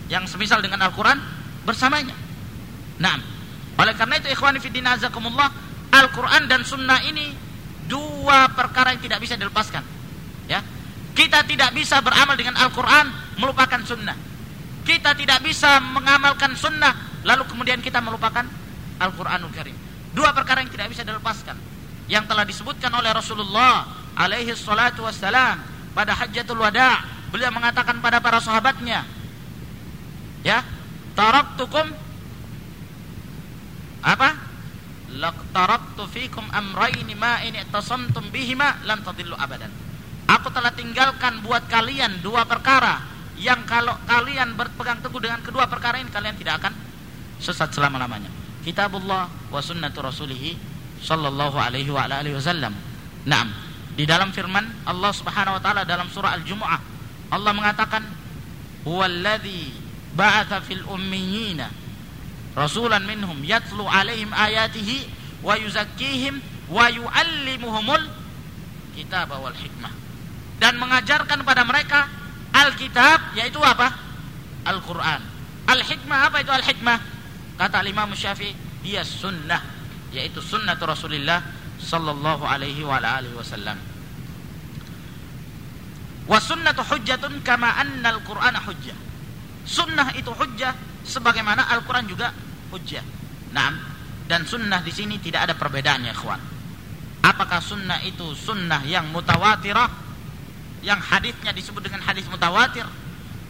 Yang semisal dengan Al-Qur'an bersamanya. Nah oleh karena itu ikhwani fiddin azakumullah Al-Qur'an dan sunnah ini dua perkara yang tidak bisa dilepaskan. Ya kita tidak bisa beramal dengan Al-Quran melupakan sunnah. Kita tidak bisa mengamalkan sunnah lalu kemudian kita melupakan Al-Quranul Karim. Dua perkara yang tidak bisa dilepaskan. Yang telah disebutkan oleh Rasulullah alaihi salatu wassalam pada hajjatul wada beliau mengatakan pada para sahabatnya ya taraktukum apa laqtaraktu fikum amraini ma in tasantum bihima lan tadillu abadan. Aku telah tinggalkan buat kalian dua perkara yang kalau kalian berpegang teguh dengan kedua perkara ini kalian tidak akan sesat selama-lamanya. Kitabullah wa sunnatu rasulih sallallahu alaihi wa alihi wasallam. Naam. Di dalam firman Allah Subhanahu wa taala dalam surah Al-Jumu'ah Allah mengatakan huwallazi ba'atha fil ummiyina rasulan minhum yatlu alaihim ayatihi wa yuzakkihim wa yuallimuhumul kitab wal hikmah dan mengajarkan pada mereka Alkitab yaitu apa? Al-Qur'an. Al-hikmah apa itu al-hikmah? Kata Imam Syafi'i, dia sunnah yaitu sunnah Rasulullah sallallahu alaihi wa alihi wasallam. Wa sunnatu hujjatun kama anna al-Qur'ana hujjah. Sunnah itu hujjah sebagaimana Al-Quran juga hujjah. Nah, dan sunnah di sini tidak ada perbedaannya, kawan. Apakah sunnah itu sunnah yang mutawatirah, yang hadisnya disebut dengan hadis mutawatir,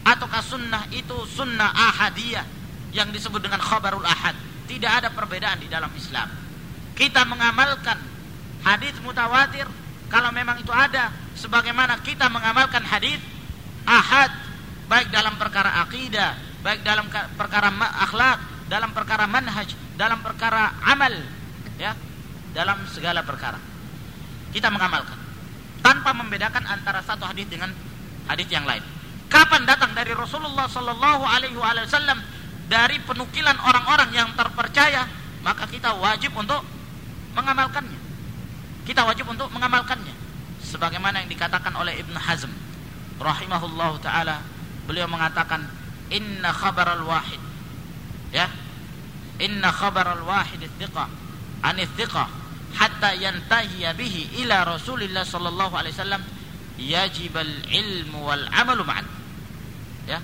ataukah sunnah itu sunnah ahadiyah yang disebut dengan khabarul ahad? Tidak ada perbedaan di dalam Islam. Kita mengamalkan hadis mutawatir kalau memang itu ada sebagaimana kita mengamalkan hadis ahad baik dalam perkara akidah, baik dalam perkara akhlak, dalam perkara manhaj, dalam perkara amal, ya, dalam segala perkara. Kita mengamalkan tanpa membedakan antara satu hadis dengan hadis yang lain. Kapan datang dari Rasulullah Sallallahu Alaihi Wasallam dari penukilan orang-orang yang terpercaya, maka kita wajib untuk mengamalkannya. Kita wajib untuk mengamalkannya. Sebagaimana yang dikatakan oleh Ibn Hazm rahimahullahu taala beliau mengatakan inna khabar al wahid. Ya? Inna khabar al wahid thiqah an thiqah hatta yantahi bihi ila Rasulillah sallallahu alaihi wasallam yajib al ilmu wal amalu ma'an. Ya?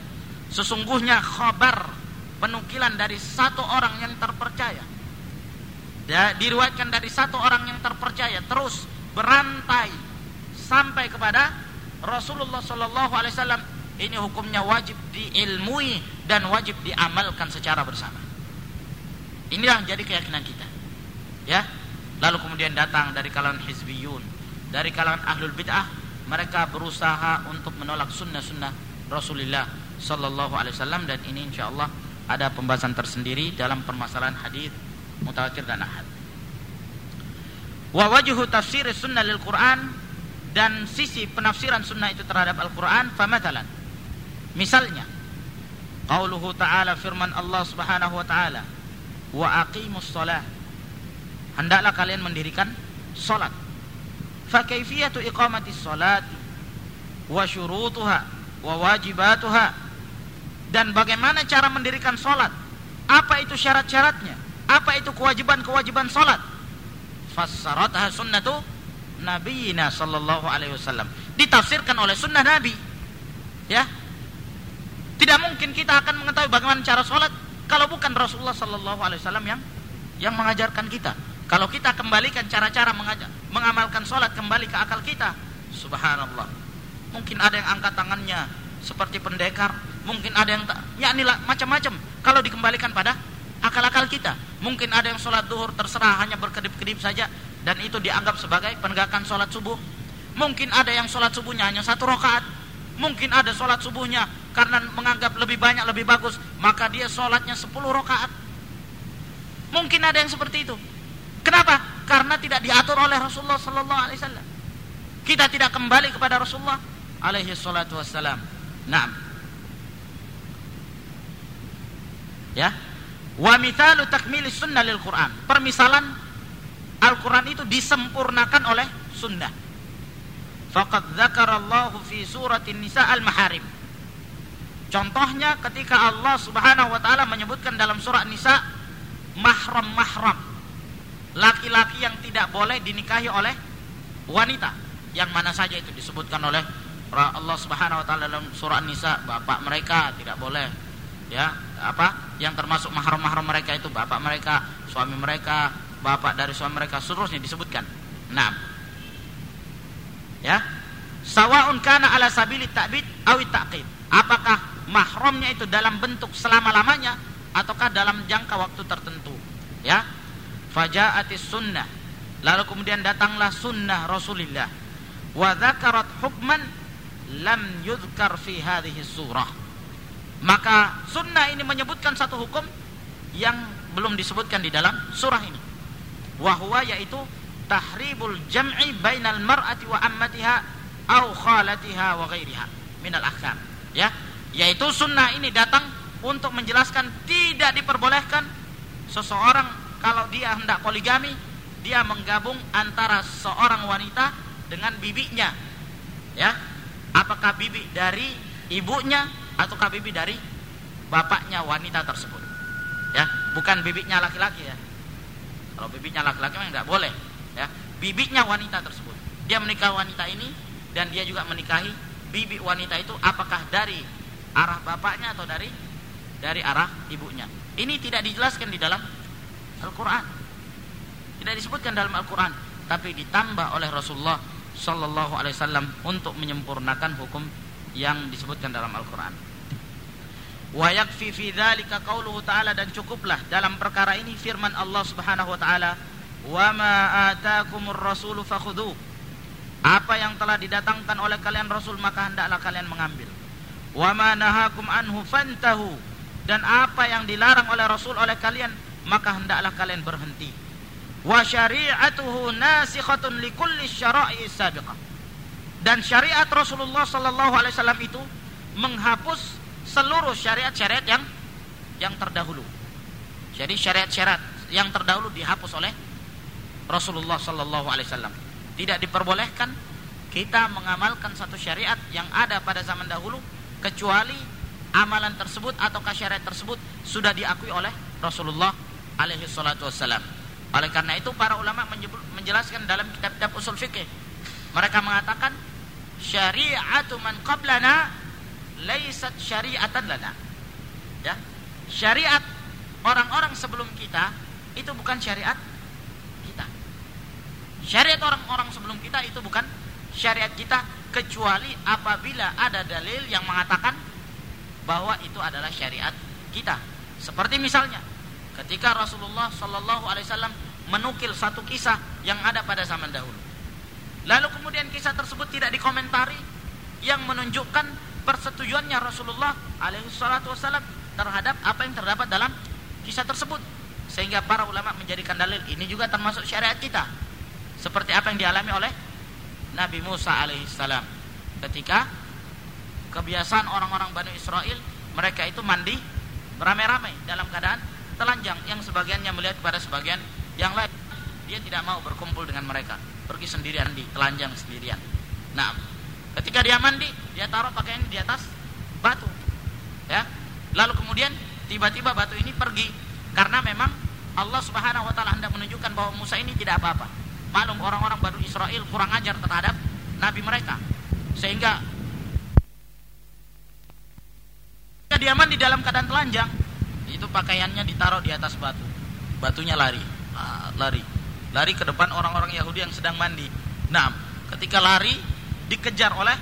Sesungguhnya khabar penukilan dari satu orang yang terpercaya ya diriwayatkan dari satu orang yang terpercaya terus berantai sampai kepada Rasulullah sallallahu alaihi wasallam ini hukumnya wajib diilmui dan wajib diamalkan secara bersama. Inilah jadi keyakinan kita. Ya. Lalu kemudian datang dari kalangan hizbiyun, dari kalangan ahlul bid'ah, mereka berusaha untuk menolak sunnah-sunnah Rasulullah sallallahu alaihi wasallam dan ini insyaallah ada pembahasan tersendiri dalam permasalahan hadis mutawatir dan ahad. Wa wajhu tafsir sunnah lil Quran dan sisi penafsiran sunnah itu terhadap Al-Quran famatalan Misalnya, qauluhu ta'ala firman Allah Subhanahu wa taala, "Wa aqimus shalah." Hendaklah kalian mendirikan salat. Fa kaifiyatu iqamati salati wa syurutuha wa wajibatuha dan bagaimana cara mendirikan salat? Apa itu syarat-syaratnya? Apa itu kewajiban-kewajiban salat? Fassaratha sunnatu nabiyina sallallahu alaihi wasallam. Ditafsirkan oleh sunnah Nabi. Ya, tidak mungkin kita akan mengetahui bagaimana cara sholat kalau bukan Rasulullah Sallallahu Alaihi Wasallam yang yang mengajarkan kita. Kalau kita kembalikan cara-cara mengamalkan sholat kembali ke akal kita, subhanallah. Mungkin ada yang angkat tangannya seperti pendekar, mungkin ada yang tak, ya inilah macam-macam. Kalau dikembalikan pada akal-akal kita, mungkin ada yang sholat duhur terserah hanya berkedip-kedip saja dan itu dianggap sebagai penegakan sholat subuh. Mungkin ada yang sholat subuhnya hanya satu rakaat, mungkin ada sholat subuhnya karena menganggap lebih banyak lebih bagus maka dia sholatnya 10 rakaat. Mungkin ada yang seperti itu. Kenapa? Karena tidak diatur oleh Rasulullah Sallallahu Alaihi Wasallam. Kita tidak kembali kepada Rasulullah alaihi salatu wassalam. Naam. Ya wa mithalu takmili sunnah lil Quran permisalan Al-Quran itu disempurnakan oleh sunnah faqad dzakarallahu fi suratin nisa al-maharim Contohnya ketika Allah Subhanahu wa taala menyebutkan dalam surah Nisa mahram-mahram. Laki-laki yang tidak boleh dinikahi oleh wanita. Yang mana saja itu disebutkan oleh Allah Subhanahu wa taala dalam surah Nisa, bapak mereka tidak boleh ya, apa? Yang termasuk mahram-mahram mereka itu bapak mereka, suami mereka, bapak dari suami mereka, seterusnya disebutkan. Nah. Ya. Sawaun kana ala sabili ta'bid awi. Apakah mahramnya itu dalam bentuk selama-lamanya ataukah dalam jangka waktu tertentu ya faja'atis sunnah lalu kemudian datanglah sunnah Rasulullah wa dzakarat hukman lam yuzkar fi hadhihi surah maka sunnah ini menyebutkan satu hukum yang belum disebutkan di dalam surah ini. Wahwa yaitu tahribul jam'i bainal mar'ati wa ammatiha au khalatiha wa ghairiha minal ahkam. Ya yaitu sunnah ini datang untuk menjelaskan tidak diperbolehkan seseorang kalau dia hendak poligami dia menggabung antara seorang wanita dengan bibinya. Ya apakah bibi dari ibunya ataukah bibi dari bapaknya wanita tersebut. Ya bukan bibinya laki-laki ya. Kalau bibinya laki-laki memang tidak boleh ya. Bibinya wanita tersebut. Dia menikah wanita ini dan dia juga menikahi bibi wanita itu apakah dari arah bapaknya atau dari dari arah ibunya. Ini tidak dijelaskan di dalam Al-Qur'an. Tidak disebutkan dalam Al-Qur'an, tapi ditambah oleh Rasulullah sallallahu alaihi wasallam untuk menyempurnakan hukum yang disebutkan dalam Al-Qur'an. Wa yakfi fi dzalika qauluhu ta'ala dan cukuplah dalam perkara ini firman Allah Subhanahu wa taala, "Wa ma ataakumur rasulu fakhudhu Apa yang telah didatangkan oleh kalian Rasul maka hendaklah kalian mengambil. Wa ma nahakum anhu fantahu. Dan apa yang dilarang oleh Rasul oleh kalian maka hendaklah kalian berhenti. Wa syari'atuhu nasikhatun likulli syara'i sabiqah. Dan syariat Rasulullah sallallahu alaihi wasallam itu menghapus seluruh syariat-syariat yang yang terdahulu. Jadi syariat-syariat yang terdahulu dihapus oleh Rasulullah sallallahu alaihi wasallam. Tidak diperbolehkan kita mengamalkan satu syariat yang ada pada zaman dahulu kecuali amalan tersebut atau syariat tersebut sudah diakui oleh Rasulullah alaihi wasallam. Oleh karena itu para ulama menjelaskan dalam kitab-kitab usul fikih mereka mengatakan syariatu man qablana laisat syariatan lana. Ya. Syariat orang-orang sebelum kita itu bukan syariat kita. Syariat orang-orang sebelum kita itu bukan syariat kita kecuali apabila ada dalil yang mengatakan bahwa itu adalah syariat kita. Seperti misalnya ketika Rasulullah Shallallahu Alaihi Wasallam menukil satu kisah yang ada pada zaman dahulu. Lalu kemudian kisah tersebut tidak dikomentari yang menunjukkan persetujuannya Rasulullah alaihi salatu terhadap apa yang terdapat dalam kisah tersebut. Sehingga para ulama menjadikan dalil ini juga termasuk syariat kita. Seperti apa yang dialami oleh Nabi Musa alaihi salam ketika kebiasaan orang-orang Bani Israel mereka itu mandi beramai-ramai dalam keadaan telanjang yang sebagiannya melihat kepada sebagian yang lain dia tidak mau berkumpul dengan mereka pergi sendirian di telanjang sendirian. Nah, ketika dia mandi, dia taruh pakaian di atas batu. Ya. Lalu kemudian tiba-tiba batu ini pergi karena memang Allah Subhanahu wa taala hendak menunjukkan bahwa Musa ini tidak apa-apa. Malum orang-orang Bani Israel kurang ajar terhadap nabi mereka. Sehingga dia mandi dalam keadaan telanjang, itu pakaiannya ditaruh di atas batu. Batunya lari. Ah, lari lari ke depan orang-orang Yahudi yang sedang mandi. Nah, ketika lari dikejar oleh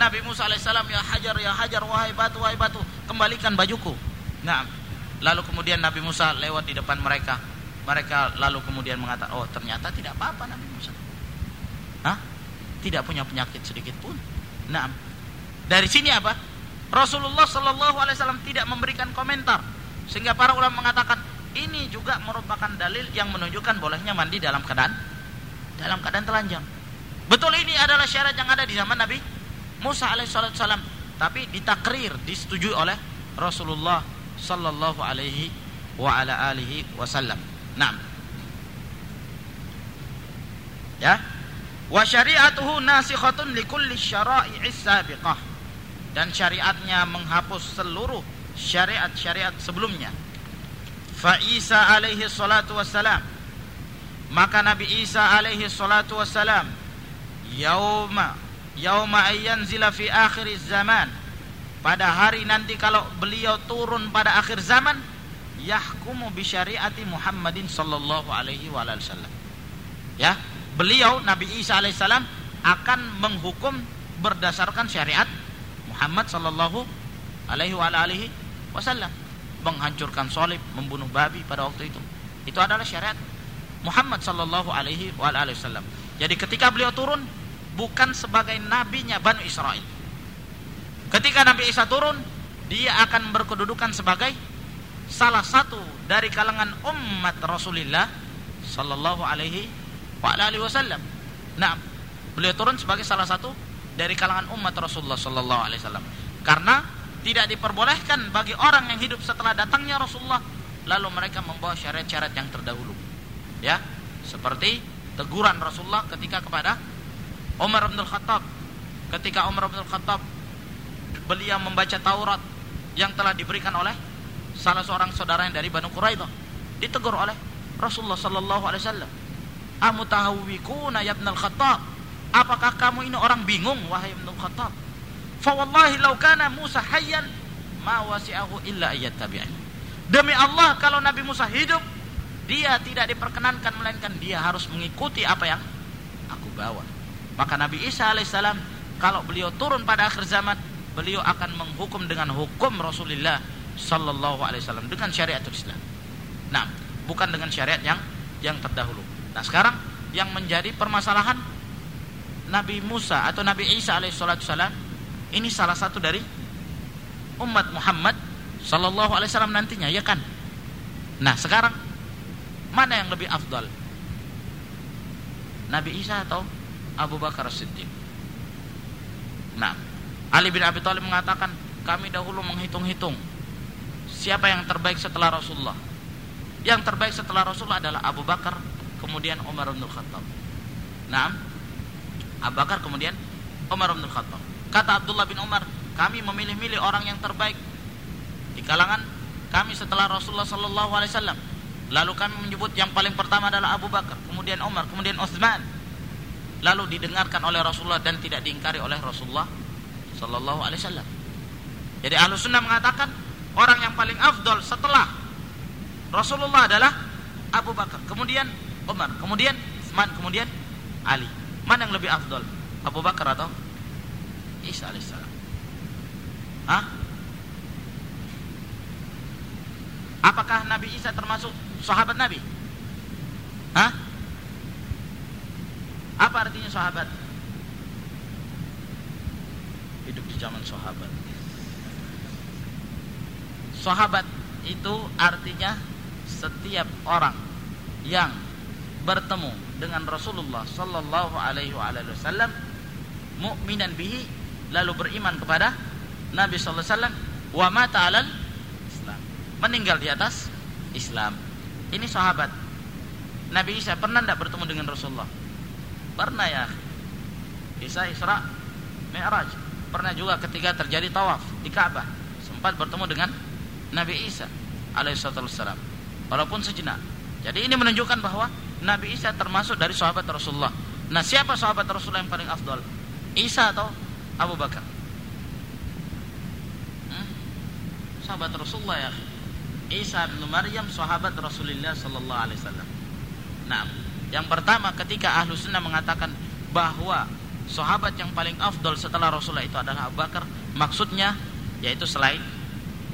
Nabi Musa alaihissalam ya hajar ya hajar wahai batu wahai batu kembalikan bajuku. Nah, lalu kemudian Nabi Musa lewat di depan mereka. Mereka lalu kemudian mengatakan, oh ternyata tidak apa-apa Nabi Musa. Hah? Tidak punya penyakit sedikit pun. Nah, dari sini apa? Rasulullah Shallallahu Alaihi Wasallam tidak memberikan komentar sehingga para ulama mengatakan ini juga merupakan dalil yang menunjukkan bolehnya mandi dalam keadaan dalam keadaan telanjang. Betul ini adalah syarat yang ada di zaman Nabi Musa alaihissalam, tapi ditakrir, disetujui oleh Rasulullah sallallahu alaihi wa ala alihi wasallam. Naam. Ya. Wa syari'atuhu nasikhatun likulli syara'i'is sabiqah. Dan syariatnya menghapus seluruh syariat-syariat sebelumnya fa Isa alaihi salatu wassalam. Maka Nabi Isa alaihi salatu wassalam yauma yauma zila fi akhir zaman. Pada hari nanti kalau beliau turun pada akhir zaman yahkumu bi syariati Muhammadin sallallahu alaihi wasallam. Ya beliau Nabi Isa alaihissalam akan menghukum berdasarkan syariat Muhammad sallallahu alaihi wasallam menghancurkan salib, membunuh babi pada waktu itu. Itu adalah syariat Muhammad sallallahu alaihi wasallam. Jadi ketika beliau turun bukan sebagai nabinya Bani Israel. Ketika Nabi Isa turun, dia akan berkedudukan sebagai salah satu dari kalangan umat Rasulullah sallallahu alaihi wasallam. Nah, beliau turun sebagai salah satu dari kalangan umat Rasulullah sallallahu alaihi wasallam. Karena tidak diperbolehkan bagi orang yang hidup setelah datangnya Rasulullah. Lalu mereka membawa syariat-syariat yang terdahulu. Ya seperti teguran Rasulullah ketika kepada Umar bin Khattab. Ketika Umar bin Khattab beliau membaca Taurat yang telah diberikan oleh salah seorang saudara yang dari Banu Quraidah. Ditegur oleh Rasulullah sallallahu alaihi wasallam. Amutahawwikuna ya Khattab? Apakah kamu ini orang bingung wahai Ibn Khattab Fa wallahi law kana Musa hayyan ma wasi'ahu illa ayyattabi'ani. Demi Allah kalau Nabi Musa hidup, dia tidak diperkenankan melainkan dia harus mengikuti apa yang aku bawa. Maka Nabi Isa alaihissalam kalau beliau turun pada akhir zaman, beliau akan menghukum dengan hukum Rasulullah sallallahu alaihi wasallam dengan syariat Islam. Nah, bukan dengan syariat yang yang terdahulu. Nah, sekarang yang menjadi permasalahan Nabi Musa atau Nabi Isa alaihissalam ini salah satu dari umat Muhammad sallallahu alaihi wasallam nantinya ya kan? Nah sekarang mana yang lebih afdal? Nabi Isa atau Abu Bakar Siddiq nah Ali bin Abi Thalib mengatakan kami dahulu menghitung-hitung siapa yang terbaik setelah Rasulullah. Yang terbaik setelah Rasulullah adalah Abu Bakar kemudian Umar bin Khattab. Nah Abu Bakar kemudian Umar bin Khattab kata Abdullah bin Umar kami memilih-milih orang yang terbaik di kalangan kami setelah Rasulullah Sallallahu Alaihi Wasallam. Lalu kami menyebut yang paling pertama adalah Abu Bakar, kemudian Umar, kemudian Utsman. Lalu didengarkan oleh Rasulullah dan tidak diingkari oleh Rasulullah Sallallahu Alaihi Wasallam. Jadi Ahlu Sunnah mengatakan orang yang paling afdol setelah Rasulullah adalah Abu Bakar, kemudian Umar, kemudian Utsman, kemudian Ali. Mana yang lebih afdol? Abu Bakar atau Isa alaihissalam? Hah? Apakah Nabi Isa termasuk sahabat Nabi? Hah? Apa artinya sahabat? Hidup di zaman sahabat. Sahabat itu artinya setiap orang yang bertemu dengan Rasulullah sallallahu alaihi wasallam mukminan bihi lalu beriman kepada Nabi sallallahu alaihi wasallam wa alal meninggal di atas Islam. Ini sahabat. Nabi Isa pernah tidak bertemu dengan Rasulullah? Pernah ya. Isa Isra Mi'raj. Pernah juga ketika terjadi tawaf di Ka'bah, sempat bertemu dengan Nabi Isa alaihissalam. Walaupun sejenak. Jadi ini menunjukkan bahwa Nabi Isa termasuk dari sahabat Rasulullah. Nah, siapa sahabat Rasulullah yang paling afdol? Isa atau Abu Bakar? Hmm? Sahabat Rasulullah ya. Isa bin Maryam sahabat Rasulullah sallallahu alaihi wasallam. Nah, yang pertama ketika Ahlu Sunnah mengatakan bahwa sahabat yang paling afdol setelah Rasulullah itu adalah Abu Bakar, maksudnya yaitu selain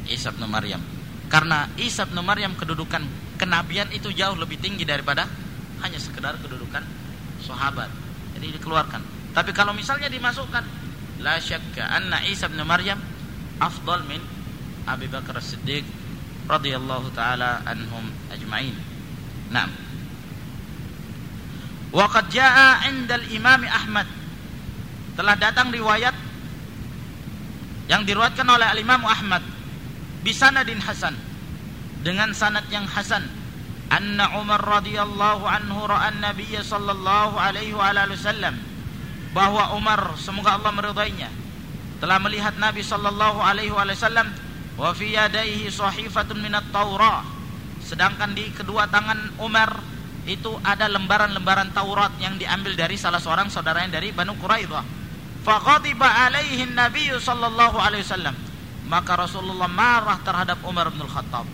Isa bin Maryam. Karena Isa bin Maryam kedudukan kenabian itu jauh lebih tinggi daripada hanya sekedar kedudukan sahabat. Jadi dikeluarkan. Tapi kalau misalnya dimasukkan la syakka anna Isa bin Maryam afdal min Abi Bakar As-Siddiq radhiyallahu taala anhum ajma'in. Naam. Wa qad jaa 'inda al-Imam Ahmad telah datang riwayat yang diriwayatkan oleh al-Imam Ahmad bisanadin hasan dengan sanad yang hasan anna Umar radhiyallahu anhu ra'a an-nabiy sallallahu alaihi wa alihi wasallam bahwa Umar semoga Allah meridainya telah melihat Nabi sallallahu alaihi wasallam wa fi yadaihi sahifatun minat Taurah. Sedangkan di kedua tangan Umar itu ada lembaran-lembaran Taurat yang diambil dari salah seorang saudaranya dari Banu Quraidah. Faqadiba alaihi nabi sallallahu alaihi wasallam. Maka Rasulullah marah terhadap Umar bin Khattab.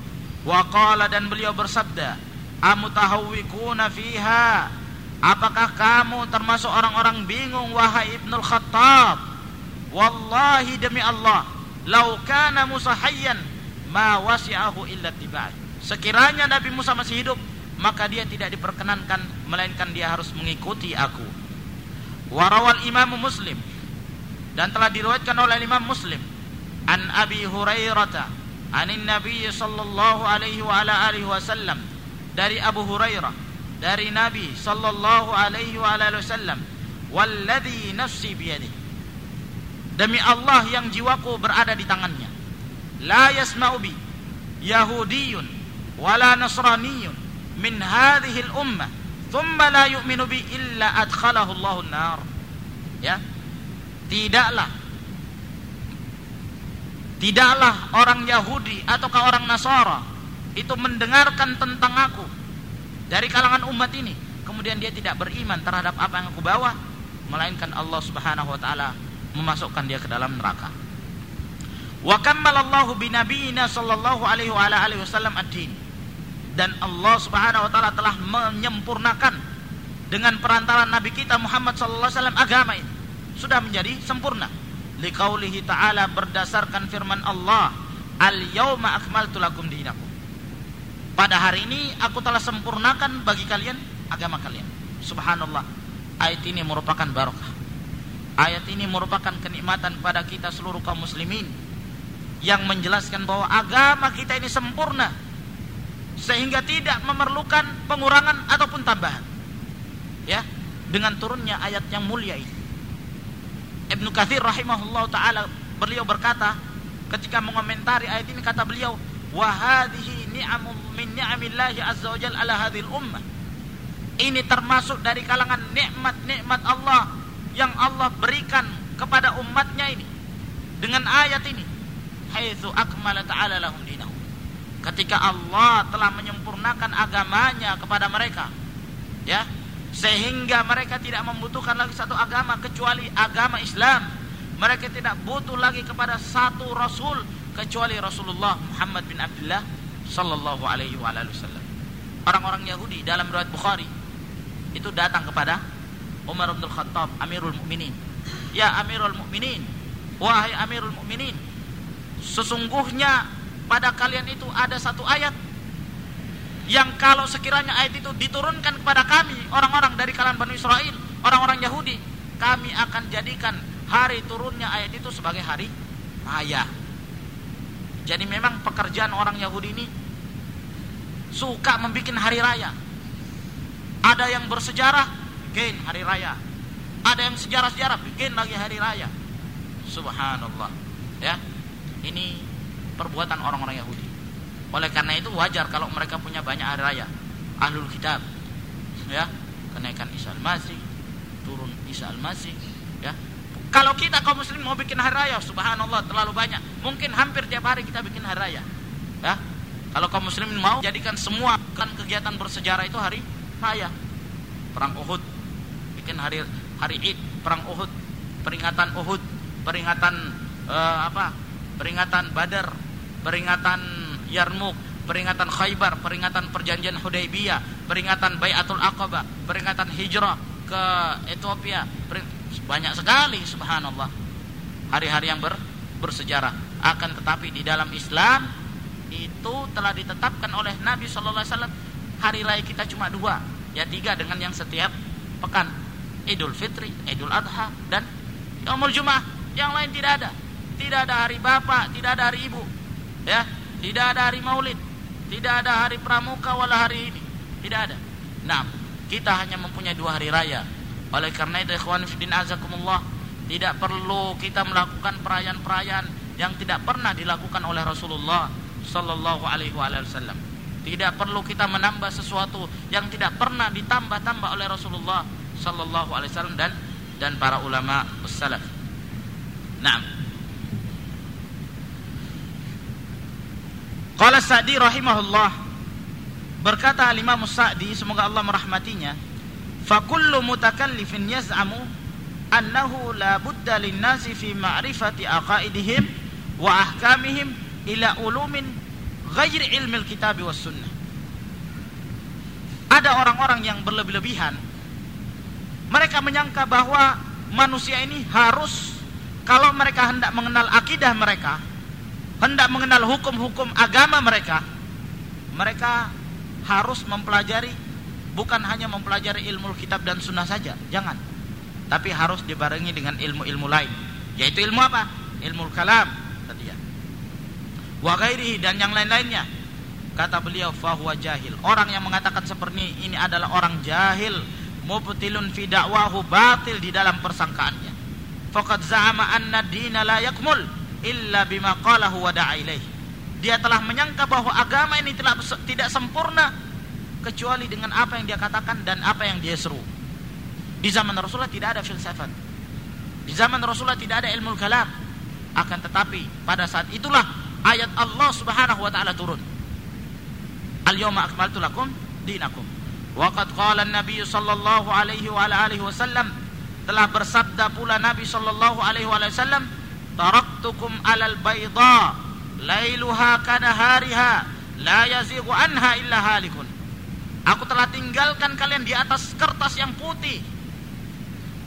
Wa qala dan beliau bersabda amutahawwikuna fiha apakah kamu termasuk orang-orang bingung wahai Ibnul Khattab wallahi demi Allah lau kana Musa hayyan ma wasi'ahu illa tibai. Sekiranya Nabi Musa masih hidup, maka dia tidak diperkenankan melainkan dia harus mengikuti aku. Warawal Imam Muslim dan telah diriwayatkan oleh Imam Muslim an Abi Hurairah anin Nabi sallallahu alaihi wa ala alihi wasallam dari Abu Hurairah dari Nabi sallallahu alaihi wasallam walladhi nafsi biyadihi Demi Allah yang jiwaku berada di tangannya. La yasma'u bi Yahudiyun wala Nasraniyun min hadhihi al-ummah thumma la yu'minu bi illa adkhalahu Allahu nar. Ya. Tidaklah Tidaklah orang Yahudi ataukah orang Nasara itu mendengarkan tentang aku dari kalangan umat ini, kemudian dia tidak beriman terhadap apa yang aku bawa, melainkan Allah Subhanahu wa taala memasukkan dia ke dalam neraka. Wa kammalallahu bi sallallahu alaihi wa alihi wasallam ad-din. Dan Allah Subhanahu wa taala telah menyempurnakan dengan perantara nabi kita Muhammad sallallahu alaihi wasallam agama ini sudah menjadi sempurna. Liqaulihi ta'ala berdasarkan firman Allah, "Al-yauma akmaltu lakum dinakum." Pada hari ini aku telah sempurnakan bagi kalian agama kalian. Subhanallah. Ayat ini merupakan barokah Ayat ini merupakan kenikmatan pada kita seluruh kaum muslimin yang menjelaskan bahwa agama kita ini sempurna sehingga tidak memerlukan pengurangan ataupun tambahan. Ya, dengan turunnya ayat yang mulia ini. Ibnu Katsir rahimahullah taala beliau berkata ketika mengomentari ayat ini kata beliau wa hadhihi ni'amul min ni'amillahi azza wa ala hadhil ummah. Ini termasuk dari kalangan nikmat-nikmat Allah yang Allah berikan kepada umatnya ini. Dengan ayat ini haitsu akmala ta'ala lahum dinahum ketika Allah telah menyempurnakan agamanya kepada mereka ya sehingga mereka tidak membutuhkan lagi satu agama kecuali agama Islam. Mereka tidak butuh lagi kepada satu rasul kecuali Rasulullah Muhammad bin Abdullah sallallahu alaihi wasallam orang-orang Yahudi dalam riwayat Bukhari itu datang kepada Umar bin Khattab Amirul Mukminin. Ya Amirul Mukminin, wahai Amirul Mukminin, sesungguhnya pada kalian itu ada satu ayat yang kalau sekiranya ayat itu diturunkan kepada kami orang-orang dari kalangan Bani Israel, orang-orang Yahudi, kami akan jadikan hari turunnya ayat itu sebagai hari raya. Jadi memang pekerjaan orang Yahudi ini suka membuat hari raya. Ada yang bersejarah, bikin hari raya. Ada yang sejarah-sejarah bikin lagi hari raya. Subhanallah. Ya. Ini perbuatan orang-orang Yahudi. Oleh karena itu wajar kalau mereka punya banyak hari raya. Ahlul kitab. Ya. Kenaikan Isa Al-Masih, turun Isa Al-Masih, ya. Kalau kita kaum muslim mau bikin hari raya, subhanallah terlalu banyak. Mungkin hampir tiap hari kita bikin hari raya. Ya. Kalau kaum muslimin mau jadikan semua kan kegiatan bersejarah itu hari raya. Perang Uhud, bikin hari hari Id, perang Uhud, peringatan Uhud, peringatan uh, apa? Peringatan Badar, peringatan Yarmuk, peringatan Khaybar, peringatan perjanjian Hudaybiyah, peringatan Bayatul Aqabah, peringatan hijrah ke Ethiopia. Banyak sekali subhanallah. Hari-hari yang ber, bersejarah. Akan tetapi di dalam Islam itu telah ditetapkan oleh Nabi Shallallahu Alaihi Wasallam hari raya kita cuma dua, ya tiga dengan yang setiap pekan. Idul Fitri, Idul Adha dan Yaumul Jumat. Yang lain tidak ada. Tidak ada hari bapak, tidak ada hari ibu. Ya, tidak ada hari Maulid, tidak ada hari Pramuka wala hari ini. Tidak ada. Nah, kita hanya mempunyai dua hari raya. Oleh karena itu ikhwan fillah azakumullah, tidak perlu kita melakukan perayaan-perayaan yang tidak pernah dilakukan oleh Rasulullah sallallahu alaihi wasallam. Tidak perlu kita menambah sesuatu yang tidak pernah ditambah-tambah oleh Rasulullah sallallahu alaihi wasallam dan dan para ulama salaf. Naam. Qala Sa'di rahimahullah berkata Imam Sa'di semoga Allah merahmatinya, fa kullu mutakallifin yaz'amu annahu la budda lin-nasi fi ma'rifati aqaidihim wa ahkamihim ila ulumin ghairi ilmi al-kitab was sunnah. Ada orang-orang yang berlebih-lebihan mereka menyangka bahwa manusia ini harus kalau mereka hendak mengenal akidah mereka, hendak mengenal hukum-hukum agama mereka, mereka harus mempelajari bukan hanya mempelajari ilmu kitab dan sunnah saja, jangan. Tapi harus dibarengi dengan ilmu-ilmu lain, yaitu ilmu apa? Ilmu kalam. Wa dan yang lain-lainnya. Kata beliau fahuwa jahil. Orang yang mengatakan seperti ini adalah orang jahil. Mubtilun fi da'wahu batil di dalam persangkaannya. Faqad za'ama anna dina la yakmul illa bima qalahu wa da'a dia telah menyangka bahwa agama ini telah tidak sempurna kecuali dengan apa yang dia katakan dan apa yang dia seru. Di zaman Rasulullah tidak ada filsafat. Di zaman Rasulullah tidak ada ilmu kalam. Akan tetapi pada saat itulah ayat Allah Subhanahu wa taala turun. Al-yawma akmaltu lakum dinakum. Waqad qala Nabi sallallahu alaihi wa alihi wasallam telah bersabda pula Nabi sallallahu alaihi wasallam taraktukum alal bayda lailuha kanahariha la yazighu anha illa halikun. Aku telah tinggalkan kalian di atas kertas yang putih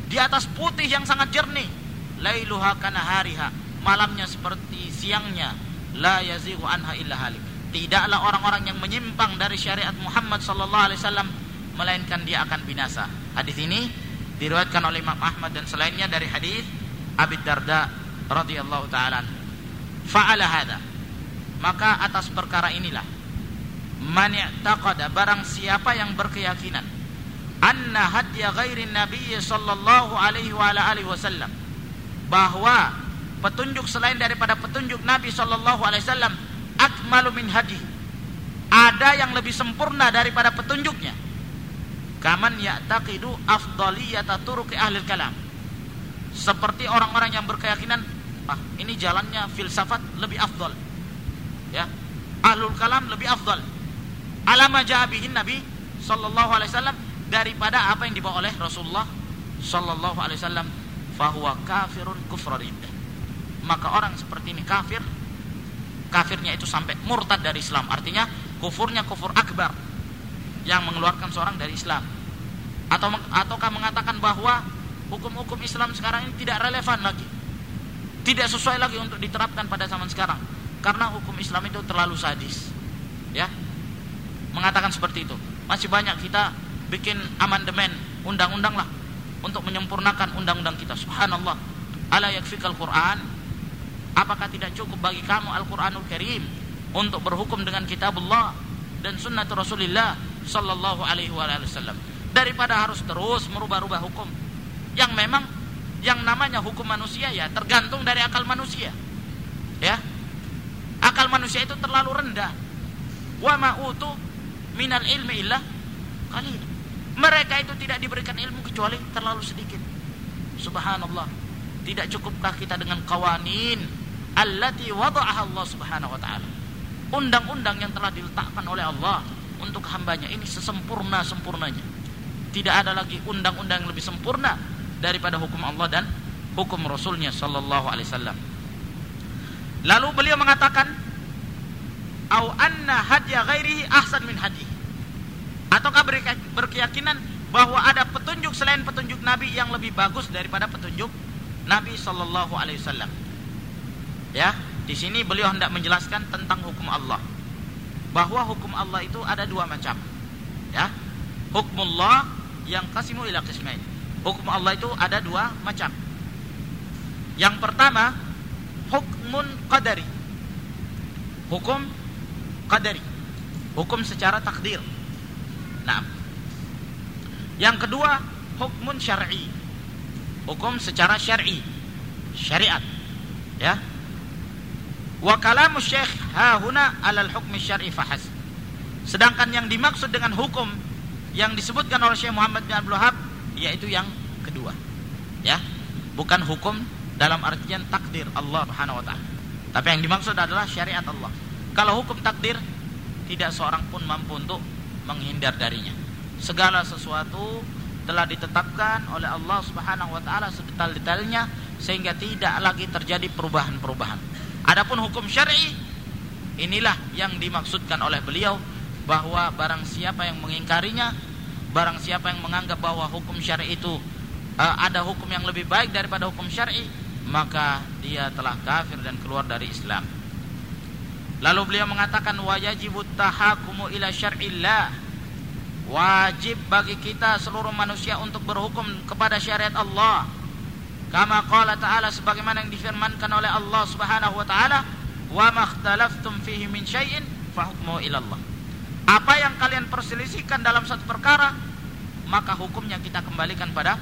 di atas putih yang sangat jernih lailuha kanahariha malamnya seperti siangnya la yazighu anha illa halik. Tidaklah orang-orang yang menyimpang dari syariat Muhammad sallallahu alaihi wasallam melainkan dia akan binasa. Hadis ini diriwayatkan oleh Imam Ahmad dan selainnya dari hadis Abi Darda radhiyallahu taala fa'ala hada maka atas perkara inilah man i'taqada barang siapa yang berkeyakinan anna hadya ghairin nabiy sallallahu alaihi wa alihi wasallam bahwa petunjuk selain daripada petunjuk Nabi sallallahu alaihi wasallam akmalu min hadi. Ada yang lebih sempurna daripada petunjuknya. Kaman ya'taqidu afdaliyata turuqi ahli kalam seperti orang-orang yang berkeyakinan ah ini jalannya filsafat lebih afdal. Ya. Ahlul kalam lebih afdal. Alama jahabihin nabi sallallahu alaihi wasallam daripada apa yang dibawa oleh Rasulullah sallallahu alaihi wasallam. Fahuwa kafirun kufran maka orang seperti ini kafir. Kafirnya itu sampai murtad dari Islam. Artinya kufurnya kufur akbar. Yang mengeluarkan seorang dari Islam. Atau ataukah mengatakan bahwa hukum-hukum Islam sekarang ini tidak relevan lagi. Tidak sesuai lagi untuk diterapkan pada zaman sekarang. Karena hukum Islam itu terlalu sadis. Ya. Mengatakan seperti itu. Masih banyak kita bikin amandemen undang-undang lah. Untuk menyempurnakan undang-undang kita. Subhanallah. Ala yakfikal Quran apakah tidak cukup bagi kamu Al-Quranul Karim untuk berhukum dengan kitabullah dan sunnah Rasulullah sallallahu alaihi wasallam? Daripada harus terus merubah-rubah hukum. Yang memang yang namanya hukum manusia ya tergantung dari akal manusia. Ya. Akal manusia itu terlalu rendah. Wa ma'utu minal ilmi illah qalil. Mereka itu tidak diberikan ilmu kecuali terlalu sedikit. Subhanallah. Tidak cukupkah kita dengan kawanin allati wada'aha Allah subhanahu wa ta'ala undang-undang yang telah diletakkan oleh Allah untuk hambanya ini sesempurna-sempurnanya tidak ada lagi undang-undang yang lebih sempurna daripada hukum Allah dan hukum Rasulnya Sallallahu Alaihi Wasallam. Lalu beliau mengatakan, "Au anna hadya ahsan min hadi." Ataukah berkeyakinan bahwa ada petunjuk selain petunjuk Nabi yang lebih bagus daripada petunjuk Nabi Sallallahu Alaihi Wasallam? Ya, di sini beliau hendak menjelaskan tentang hukum Allah. Bahwa hukum Allah itu ada dua macam. Ya, Allah yang kasimu ila kismain. Hukum Allah itu ada dua macam. Yang pertama, hukmun qadari. Hukum qadari. Hukum secara takdir. Nah. Yang kedua, hukmun syar'i. Hukum secara syar'i. Syariat. Ya. Wa kalamu syekh ha huna alal hukmi syar'i fahas. Sedangkan yang dimaksud dengan hukum yang disebutkan oleh Syekh Muhammad bin Abdul Wahab yaitu yang kedua. Ya. Bukan hukum dalam artian takdir Allah Subhanahu wa taala. Tapi yang dimaksud adalah syariat Allah. Kalau hukum takdir tidak seorang pun mampu untuk menghindar darinya. Segala sesuatu telah ditetapkan oleh Allah Subhanahu wa taala sedetail-detailnya sehingga tidak lagi terjadi perubahan-perubahan. Adapun hukum syar'i inilah yang dimaksudkan oleh beliau bahwa barang siapa yang mengingkarinya, barang siapa yang menganggap bahwa hukum syar'i itu uh, ada hukum yang lebih baik daripada hukum syar'i, maka dia telah kafir dan keluar dari Islam. Lalu beliau mengatakan wajibut tahakumu ila syar'illah. Wajib bagi kita seluruh manusia untuk berhukum kepada syariat Allah. Kama qala ta'ala sebagaimana yang difirmankan oleh Allah Subhanahu wa taala, "Wa makhtalaftum fihi min syai'in fahukmu ila Allah." Apa yang kalian perselisihkan dalam satu perkara, maka hukumnya kita kembalikan pada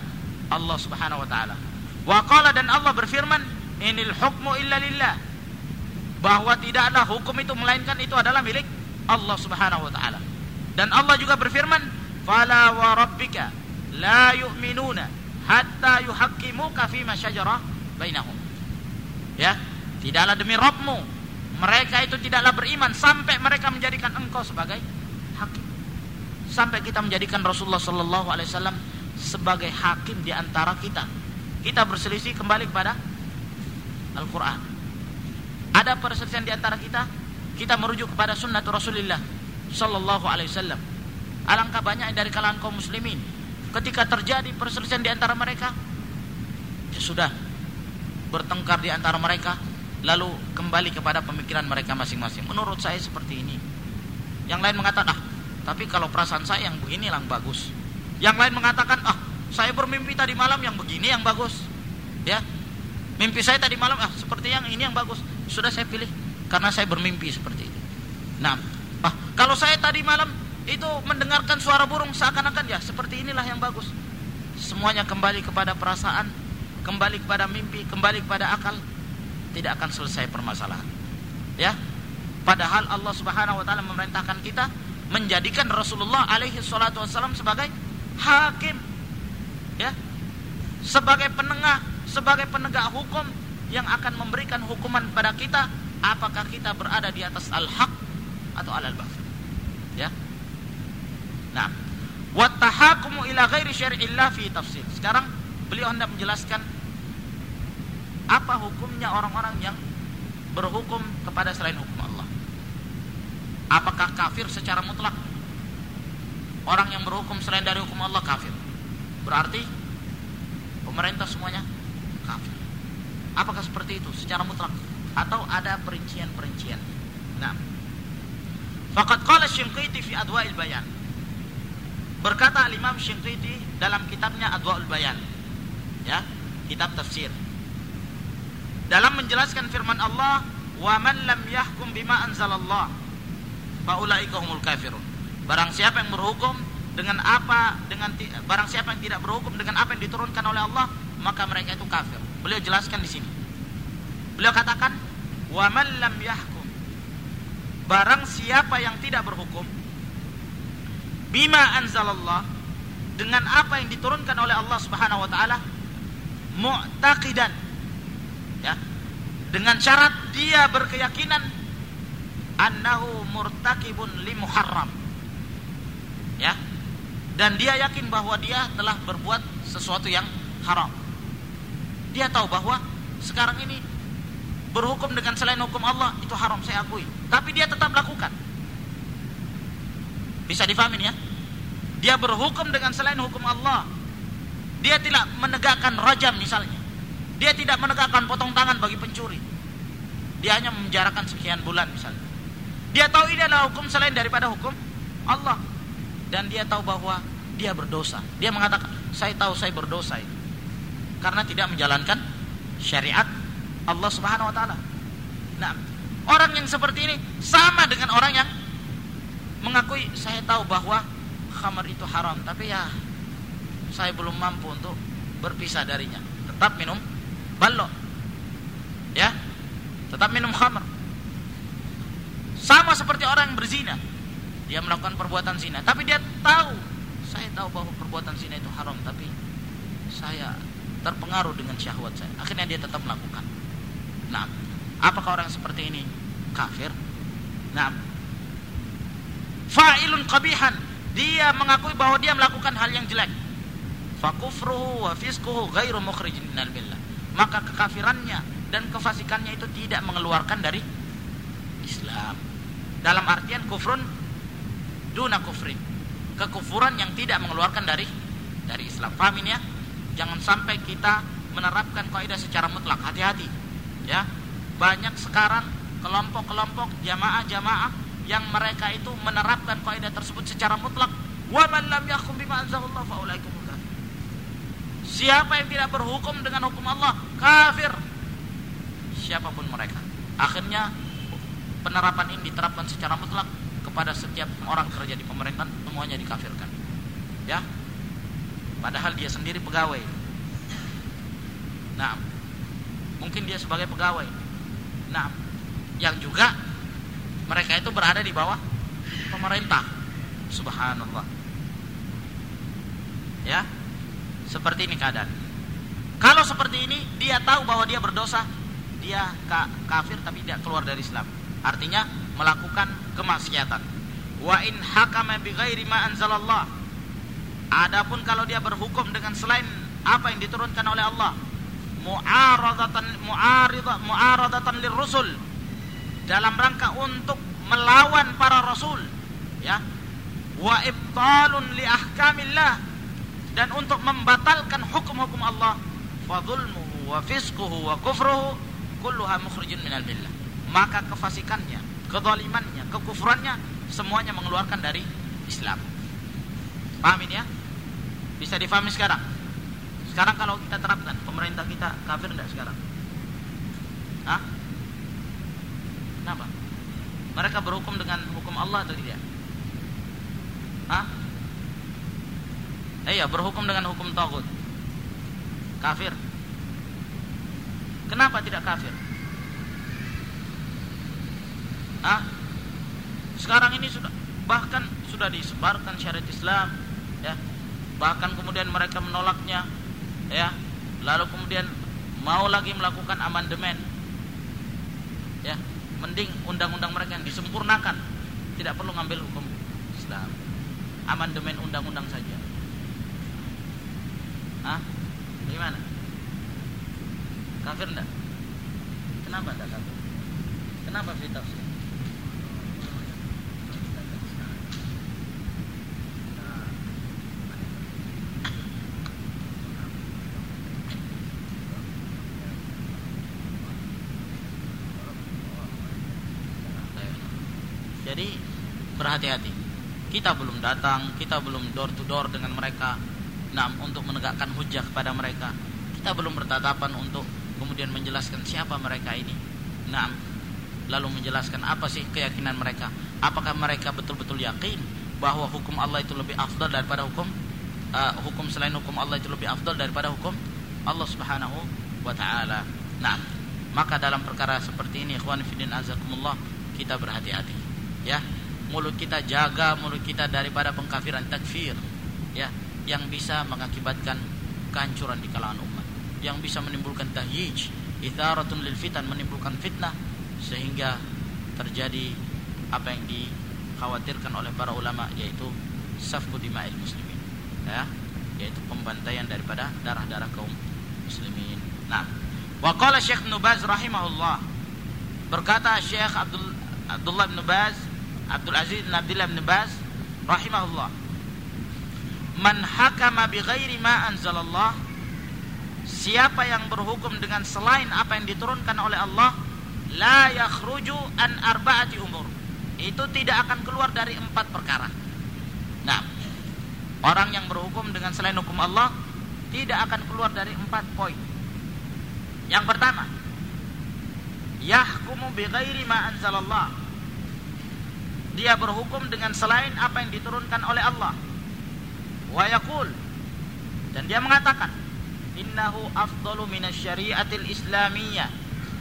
Allah Subhanahu wa taala. Wa qala dan Allah berfirman, "Inil hukmu illa lillah." Bahwa tidaklah hukum itu melainkan itu adalah milik Allah Subhanahu wa taala. Dan Allah juga berfirman, "Fala wa rabbika la yu'minuna hatta yuhaqqimuka fi ma syajara bainahum." Ya, tidaklah demi Rabbmu mereka itu tidaklah beriman sampai mereka menjadikan engkau sebagai hakim. Sampai kita menjadikan Rasulullah Sallallahu Alaihi Wasallam sebagai hakim di antara kita. Kita berselisih kembali kepada Al-Quran. Ada perselisihan di antara kita, kita merujuk kepada sunnah Rasulullah Sallallahu Alaihi Wasallam. Alangkah banyak dari kalangan kaum muslimin ketika terjadi perselisihan di antara mereka, ya sudah bertengkar di antara mereka, lalu kembali kepada pemikiran mereka masing-masing. Menurut saya seperti ini. Yang lain mengatakan, ah, tapi kalau perasaan saya yang begini yang bagus. Yang lain mengatakan, ah, saya bermimpi tadi malam yang begini yang bagus. Ya. Mimpi saya tadi malam ah seperti yang ini yang bagus. Sudah saya pilih karena saya bermimpi seperti itu. Nah, ah, kalau saya tadi malam itu mendengarkan suara burung seakan-akan ya seperti inilah yang bagus. Semuanya kembali kepada perasaan, kembali kepada mimpi, kembali kepada akal, tidak akan selesai permasalahan. Ya. Padahal Allah Subhanahu wa taala memerintahkan kita menjadikan Rasulullah alaihi salatu wasallam sebagai hakim. Ya. Sebagai penengah, sebagai penegak hukum yang akan memberikan hukuman pada kita apakah kita berada di atas al-haq atau al-batil. Ya. Nah, wa tahakumu ila ghairi syar'illah fi tafsir. Sekarang beliau hendak menjelaskan apa hukumnya orang-orang yang berhukum kepada selain hukum Allah. Apakah kafir secara mutlak? Orang yang berhukum selain dari hukum Allah kafir. Berarti pemerintah semuanya kafir. Apakah seperti itu secara mutlak atau ada perincian-perincian? Nah, Faqad qala Syinqiti fi Adwa'il Bayan. Berkata Imam Syinqiti dalam kitabnya Adwa'ul Bayan. Ya, kitab tafsir. Dalam menjelaskan firman Allah, "Wa man lam yahkum bima anzalallah, fa ulaika humul kafirun." Barang siapa yang berhukum dengan apa dengan barang siapa yang tidak berhukum dengan apa yang diturunkan oleh Allah, maka mereka itu kafir. Beliau jelaskan di sini. Beliau katakan, "Wa man lam yahkum" Barang siapa yang tidak berhukum bima anzalallah. Dengan apa yang diturunkan oleh Allah Subhanahu wa taala. Mu'taqidan. Ya. Dengan syarat dia berkeyakinan. Annahu murtakibun li muharram ya. Dan dia yakin bahwa dia telah berbuat sesuatu yang haram. Dia tahu bahwa sekarang ini berhukum dengan selain hukum Allah itu haram saya akui. Tapi dia tetap lakukan bisa difahami ya? Dia berhukum dengan selain hukum Allah. Dia tidak menegakkan rajam misalnya. Dia tidak menegakkan potong tangan bagi pencuri. Dia hanya memenjarakan sekian bulan misalnya. Dia tahu ini adalah hukum selain daripada hukum Allah. Dan dia tahu bahwa dia berdosa. Dia mengatakan saya tahu saya berdosa ini. Karena tidak menjalankan syariat Allah Subhanahu wa taala. Nah, orang yang seperti ini sama dengan orang yang mengakui saya tahu bahwa khamar itu haram, tapi ya saya belum mampu untuk berpisah darinya. Tetap minum balok. Ya. Tetap minum khamar. Sama seperti orang yang berzina. Dia melakukan perbuatan zina, tapi dia tahu saya tahu bahwa perbuatan zina itu haram, tapi saya terpengaruh dengan syahwat saya. Akhirnya dia tetap melakukan. Nah, apakah orang seperti ini kafir? Nah, fa'ilun qabihan. Dia mengakui bahwa dia melakukan hal yang jelek. Fakufruhu wa fiskuhu ghairu mukhrijin minal billah. Maka kekafirannya dan kefasikannya itu tidak mengeluarkan dari Islam. Dalam artian kufrun duna kufrin. Kekufuran yang tidak mengeluarkan dari dari Islam. Paham ini ya? Jangan sampai kita menerapkan kaidah secara mutlak. Hati-hati. Ya. Banyak sekarang kelompok-kelompok jamaah-jamaah yang mereka itu menerapkan kaidah tersebut secara mutlak. Wa lam bima anzalallahu fa ulaikum Siapa yang tidak berhukum dengan hukum Allah kafir. Siapa pun mereka. Akhirnya penerapan ini diterapkan secara mutlak kepada setiap orang kerja di pemerintahan semuanya dikafirkan. Ya. Padahal dia sendiri pegawai. Nah, mungkin dia sebagai pegawai. Nah, yang juga mereka itu berada di bawah pemerintah. Subhanallah. Ya. Seperti ini keadaan. Kalau seperti ini dia tahu bahwa dia berdosa, dia kafir tapi tidak keluar dari Islam. Artinya melakukan kemaksiatan. Wa in hakama bi ghairi ma anzalallah. Adapun kalau dia berhukum dengan selain apa yang diturunkan oleh Allah, mu'aradatan mu'aridah mu'aradatan lirrusul dalam rangka untuk melawan para rasul ya. Wa ibtalun li ahkamillah dan untuk membatalkan hukum-hukum Allah. Fadhulmuhu wa fisquhu wa kufruhu kulluha mukhrijun minal billah maka kefasikannya kezalimannya kekufurannya semuanya mengeluarkan dari Islam. Paham ini ya? Bisa difahami sekarang? Sekarang kalau kita terapkan pemerintah kita kafir enggak sekarang? Hah? Kenapa? Mereka berhukum dengan hukum Allah atau tidak? Hah? Eh, iya, berhukum dengan hukum tagut. Kafir. Kenapa tidak kafir? Hah? Sekarang ini sudah bahkan sudah disebarkan syariat Islam, ya. Bahkan kemudian mereka menolaknya, ya. Lalu kemudian mau lagi melakukan amandemen. Ya, mending undang-undang mereka yang disempurnakan. Tidak perlu ngambil hukum Islam. Amandemen undang-undang saja. Hah? Gimana? Kafir enggak? Kenapa enggak kafir? Kenapa fitnah? Jadi berhati-hati. Kita belum datang, kita belum door to door dengan mereka. Nah, untuk menegakkan hujah kepada mereka. Kita belum bertatapan untuk kemudian menjelaskan siapa mereka ini. Nah, lalu menjelaskan apa sih keyakinan mereka. Apakah mereka betul-betul yakin bahwa hukum Allah itu lebih afdal daripada hukum uh, hukum selain hukum Allah itu lebih afdal daripada hukum Allah Subhanahu wa taala. Nah, maka dalam perkara seperti ini ikhwan fillah azakumullah kita berhati-hati ya mulut kita jaga mulut kita daripada pengkafiran takfir ya yang bisa mengakibatkan kehancuran di kalangan umat yang bisa menimbulkan tahyij itharatun lil fitan menimbulkan fitnah sehingga terjadi apa yang dikhawatirkan oleh para ulama yaitu safku dima'il muslimin ya yaitu pembantaian daripada darah-darah kaum muslimin. Nah wa qala Syekh Nubaz rahimahullah berkata Syekh Abdul Abdullah bin Baz Abdul Aziz bin Abdullah bin Baz rahimahullah. Man hakama bi ghairi ma anzalallah siapa yang berhukum dengan selain apa yang diturunkan oleh Allah la yakhruju an arba'ati umur. Itu tidak akan keluar dari empat perkara. Nah orang yang berhukum dengan selain hukum Allah tidak akan keluar dari empat poin. Yang pertama yahkumu bi ghairi ma anzalallah dia berhukum dengan selain apa yang diturunkan oleh Allah. Wa yaqul dan dia mengatakan innahu afdalu minasyariatil islamiyah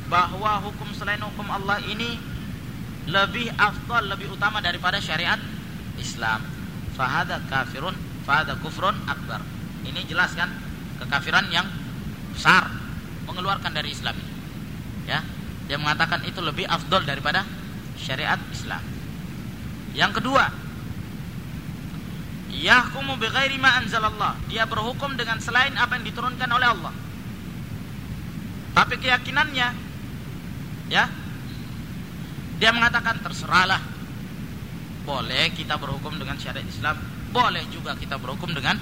bahwa hukum selain hukum Allah ini lebih afdal lebih utama daripada syariat Islam. Fahada kafirun, fahada kufrun akbar. Ini jelas kan kekafiran yang besar mengeluarkan dari Islam. Ya, dia mengatakan itu lebih afdal daripada syariat Islam. Yang kedua, yahkumu bighairi ma anzalallah. Dia berhukum dengan selain apa yang diturunkan oleh Allah. Tapi keyakinannya ya dia mengatakan terserahlah. Boleh kita berhukum dengan syariat Islam, boleh juga kita berhukum dengan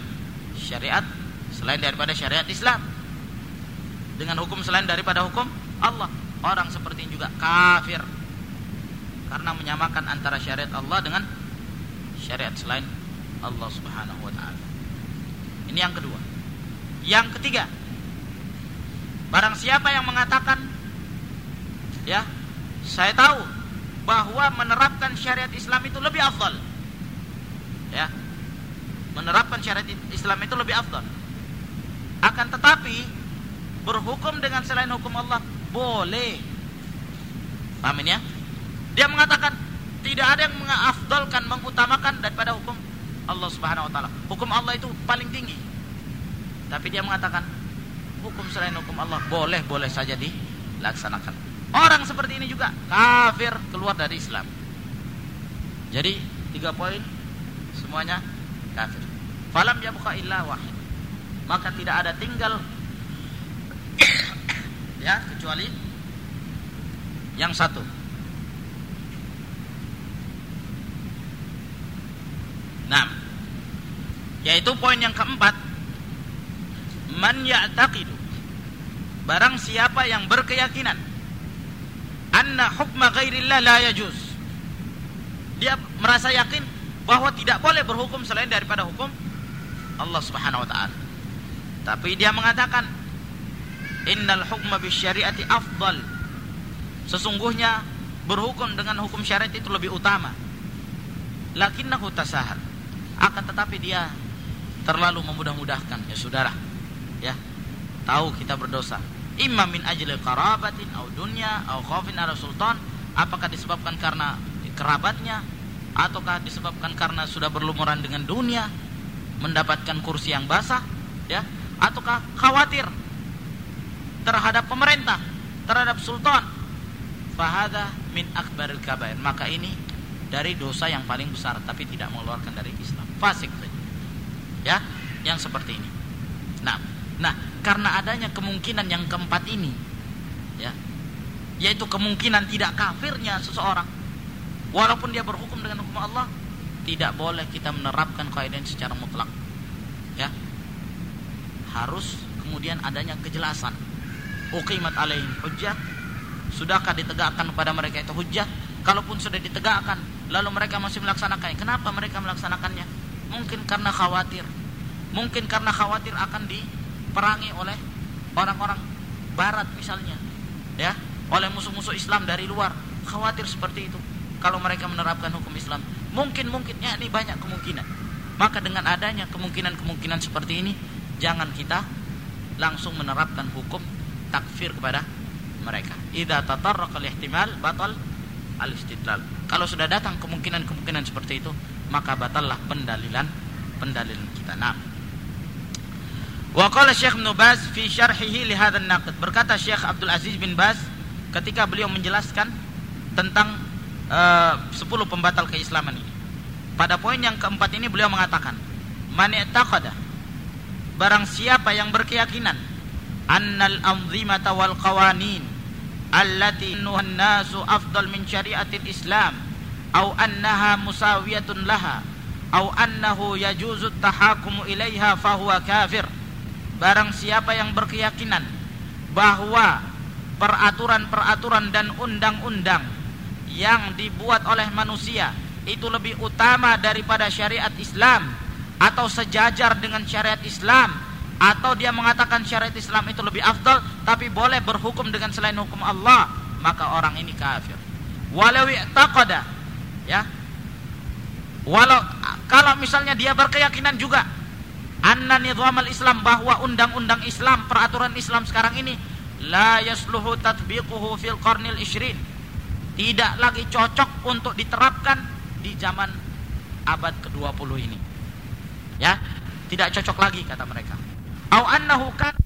syariat selain daripada syariat Islam. Dengan hukum selain daripada hukum Allah. Orang seperti ini juga kafir karena menyamakan antara syariat Allah dengan syariat selain Allah Subhanahu wa taala. Ini yang kedua. Yang ketiga, barang siapa yang mengatakan ya, saya tahu bahwa menerapkan syariat Islam itu lebih afdal. Ya. Menerapkan syariat Islam itu lebih afdal. Akan tetapi berhukum dengan selain hukum Allah boleh. Paham ini ya? Dia mengatakan tidak ada yang mengafdalkan, mengutamakan daripada hukum Allah Subhanahu wa taala. Hukum Allah itu paling tinggi. Tapi dia mengatakan hukum selain hukum Allah boleh-boleh saja dilaksanakan. Orang seperti ini juga kafir keluar dari Islam. Jadi tiga poin semuanya kafir. Falam buka illa wahid. Maka tidak ada tinggal ya kecuali yang satu Nah, yaitu poin yang keempat, man ya'taqidu barang siapa yang berkeyakinan anna hukma ghairillah la yajuz. Dia merasa yakin bahwa tidak boleh berhukum selain daripada hukum Allah Subhanahu wa taala. Tapi dia mengatakan innal hukma bisyariati afdal. Sesungguhnya berhukum dengan hukum syariat itu lebih utama. Lakinnahu tasahal. Akan tetapi dia terlalu memudah-mudahkan ya saudara. Ya. Tahu kita berdosa. Imma min ajli qarabatin au dunya au khaufin ala sultan. Apakah disebabkan karena kerabatnya ataukah disebabkan karena sudah berlumuran dengan dunia mendapatkan kursi yang basah ya ataukah khawatir terhadap pemerintah terhadap sultan fahada min akbaril kabair maka ini dari dosa yang paling besar tapi tidak mengeluarkan dari Islam fasik ya yang seperti ini. Nah nah karena adanya kemungkinan yang keempat ini ya yaitu kemungkinan tidak kafirnya seseorang walaupun dia berhukum dengan hukum Allah tidak boleh kita menerapkan kaidah secara mutlak ya. Harus kemudian adanya kejelasan. Uqimat alaihim hujjah. Sudahkah ditegakkan kepada mereka itu hujjah? Kalaupun sudah ditegakkan lalu mereka masih melaksanakannya. Kenapa mereka melaksanakannya mungkin karena khawatir. Mungkin karena khawatir akan diperangi oleh orang-orang barat misalnya ya. Oleh musuh-musuh Islam dari luar. Khawatir seperti itu kalau mereka menerapkan hukum Islam. Mungkin mungkinnya ini banyak kemungkinan. Maka dengan adanya kemungkinan-kemungkinan seperti ini jangan kita langsung menerapkan hukum takfir kepada mereka. Idza tatarraqa al-ihtimal batal al-istidlal. Kalau sudah datang kemungkinan-kemungkinan seperti itu, maka batallah pendalilan pendalilan kita. Nah. Wa qala Syekh Ibn Baz fi syarhihi li hadzal naqd. Berkata Syekh Abdul Aziz bin Baz ketika beliau menjelaskan tentang uh, 10 pembatal keislaman ini. Pada poin yang keempat ini beliau mengatakan, "Man i'taqada" Barang siapa yang berkeyakinan annal anzimata wal qawanin allati nuhan nasu afdal min syariatil Islam au annaha musawiyatun laha. Au annahu yajuzu tahakumu ilaiha fahuwa kafir. Barang siapa yang berkeyakinan bahwa peraturan-peraturan dan undang-undang yang dibuat oleh manusia itu lebih utama daripada syariat Islam atau sejajar dengan syariat Islam atau dia mengatakan syariat Islam itu lebih afdal tapi boleh berhukum dengan selain hukum Allah maka orang ini kafir. Walau taqada ya walau kalau misalnya dia berkeyakinan juga anna nidhamal Islam bahwa undang-undang Islam peraturan Islam sekarang ini la yasluhu tatbiquhu fil qarnil ishrin tidak lagi cocok untuk diterapkan di zaman abad ke-20 ini. Ya, tidak cocok lagi kata mereka. Au annahu kan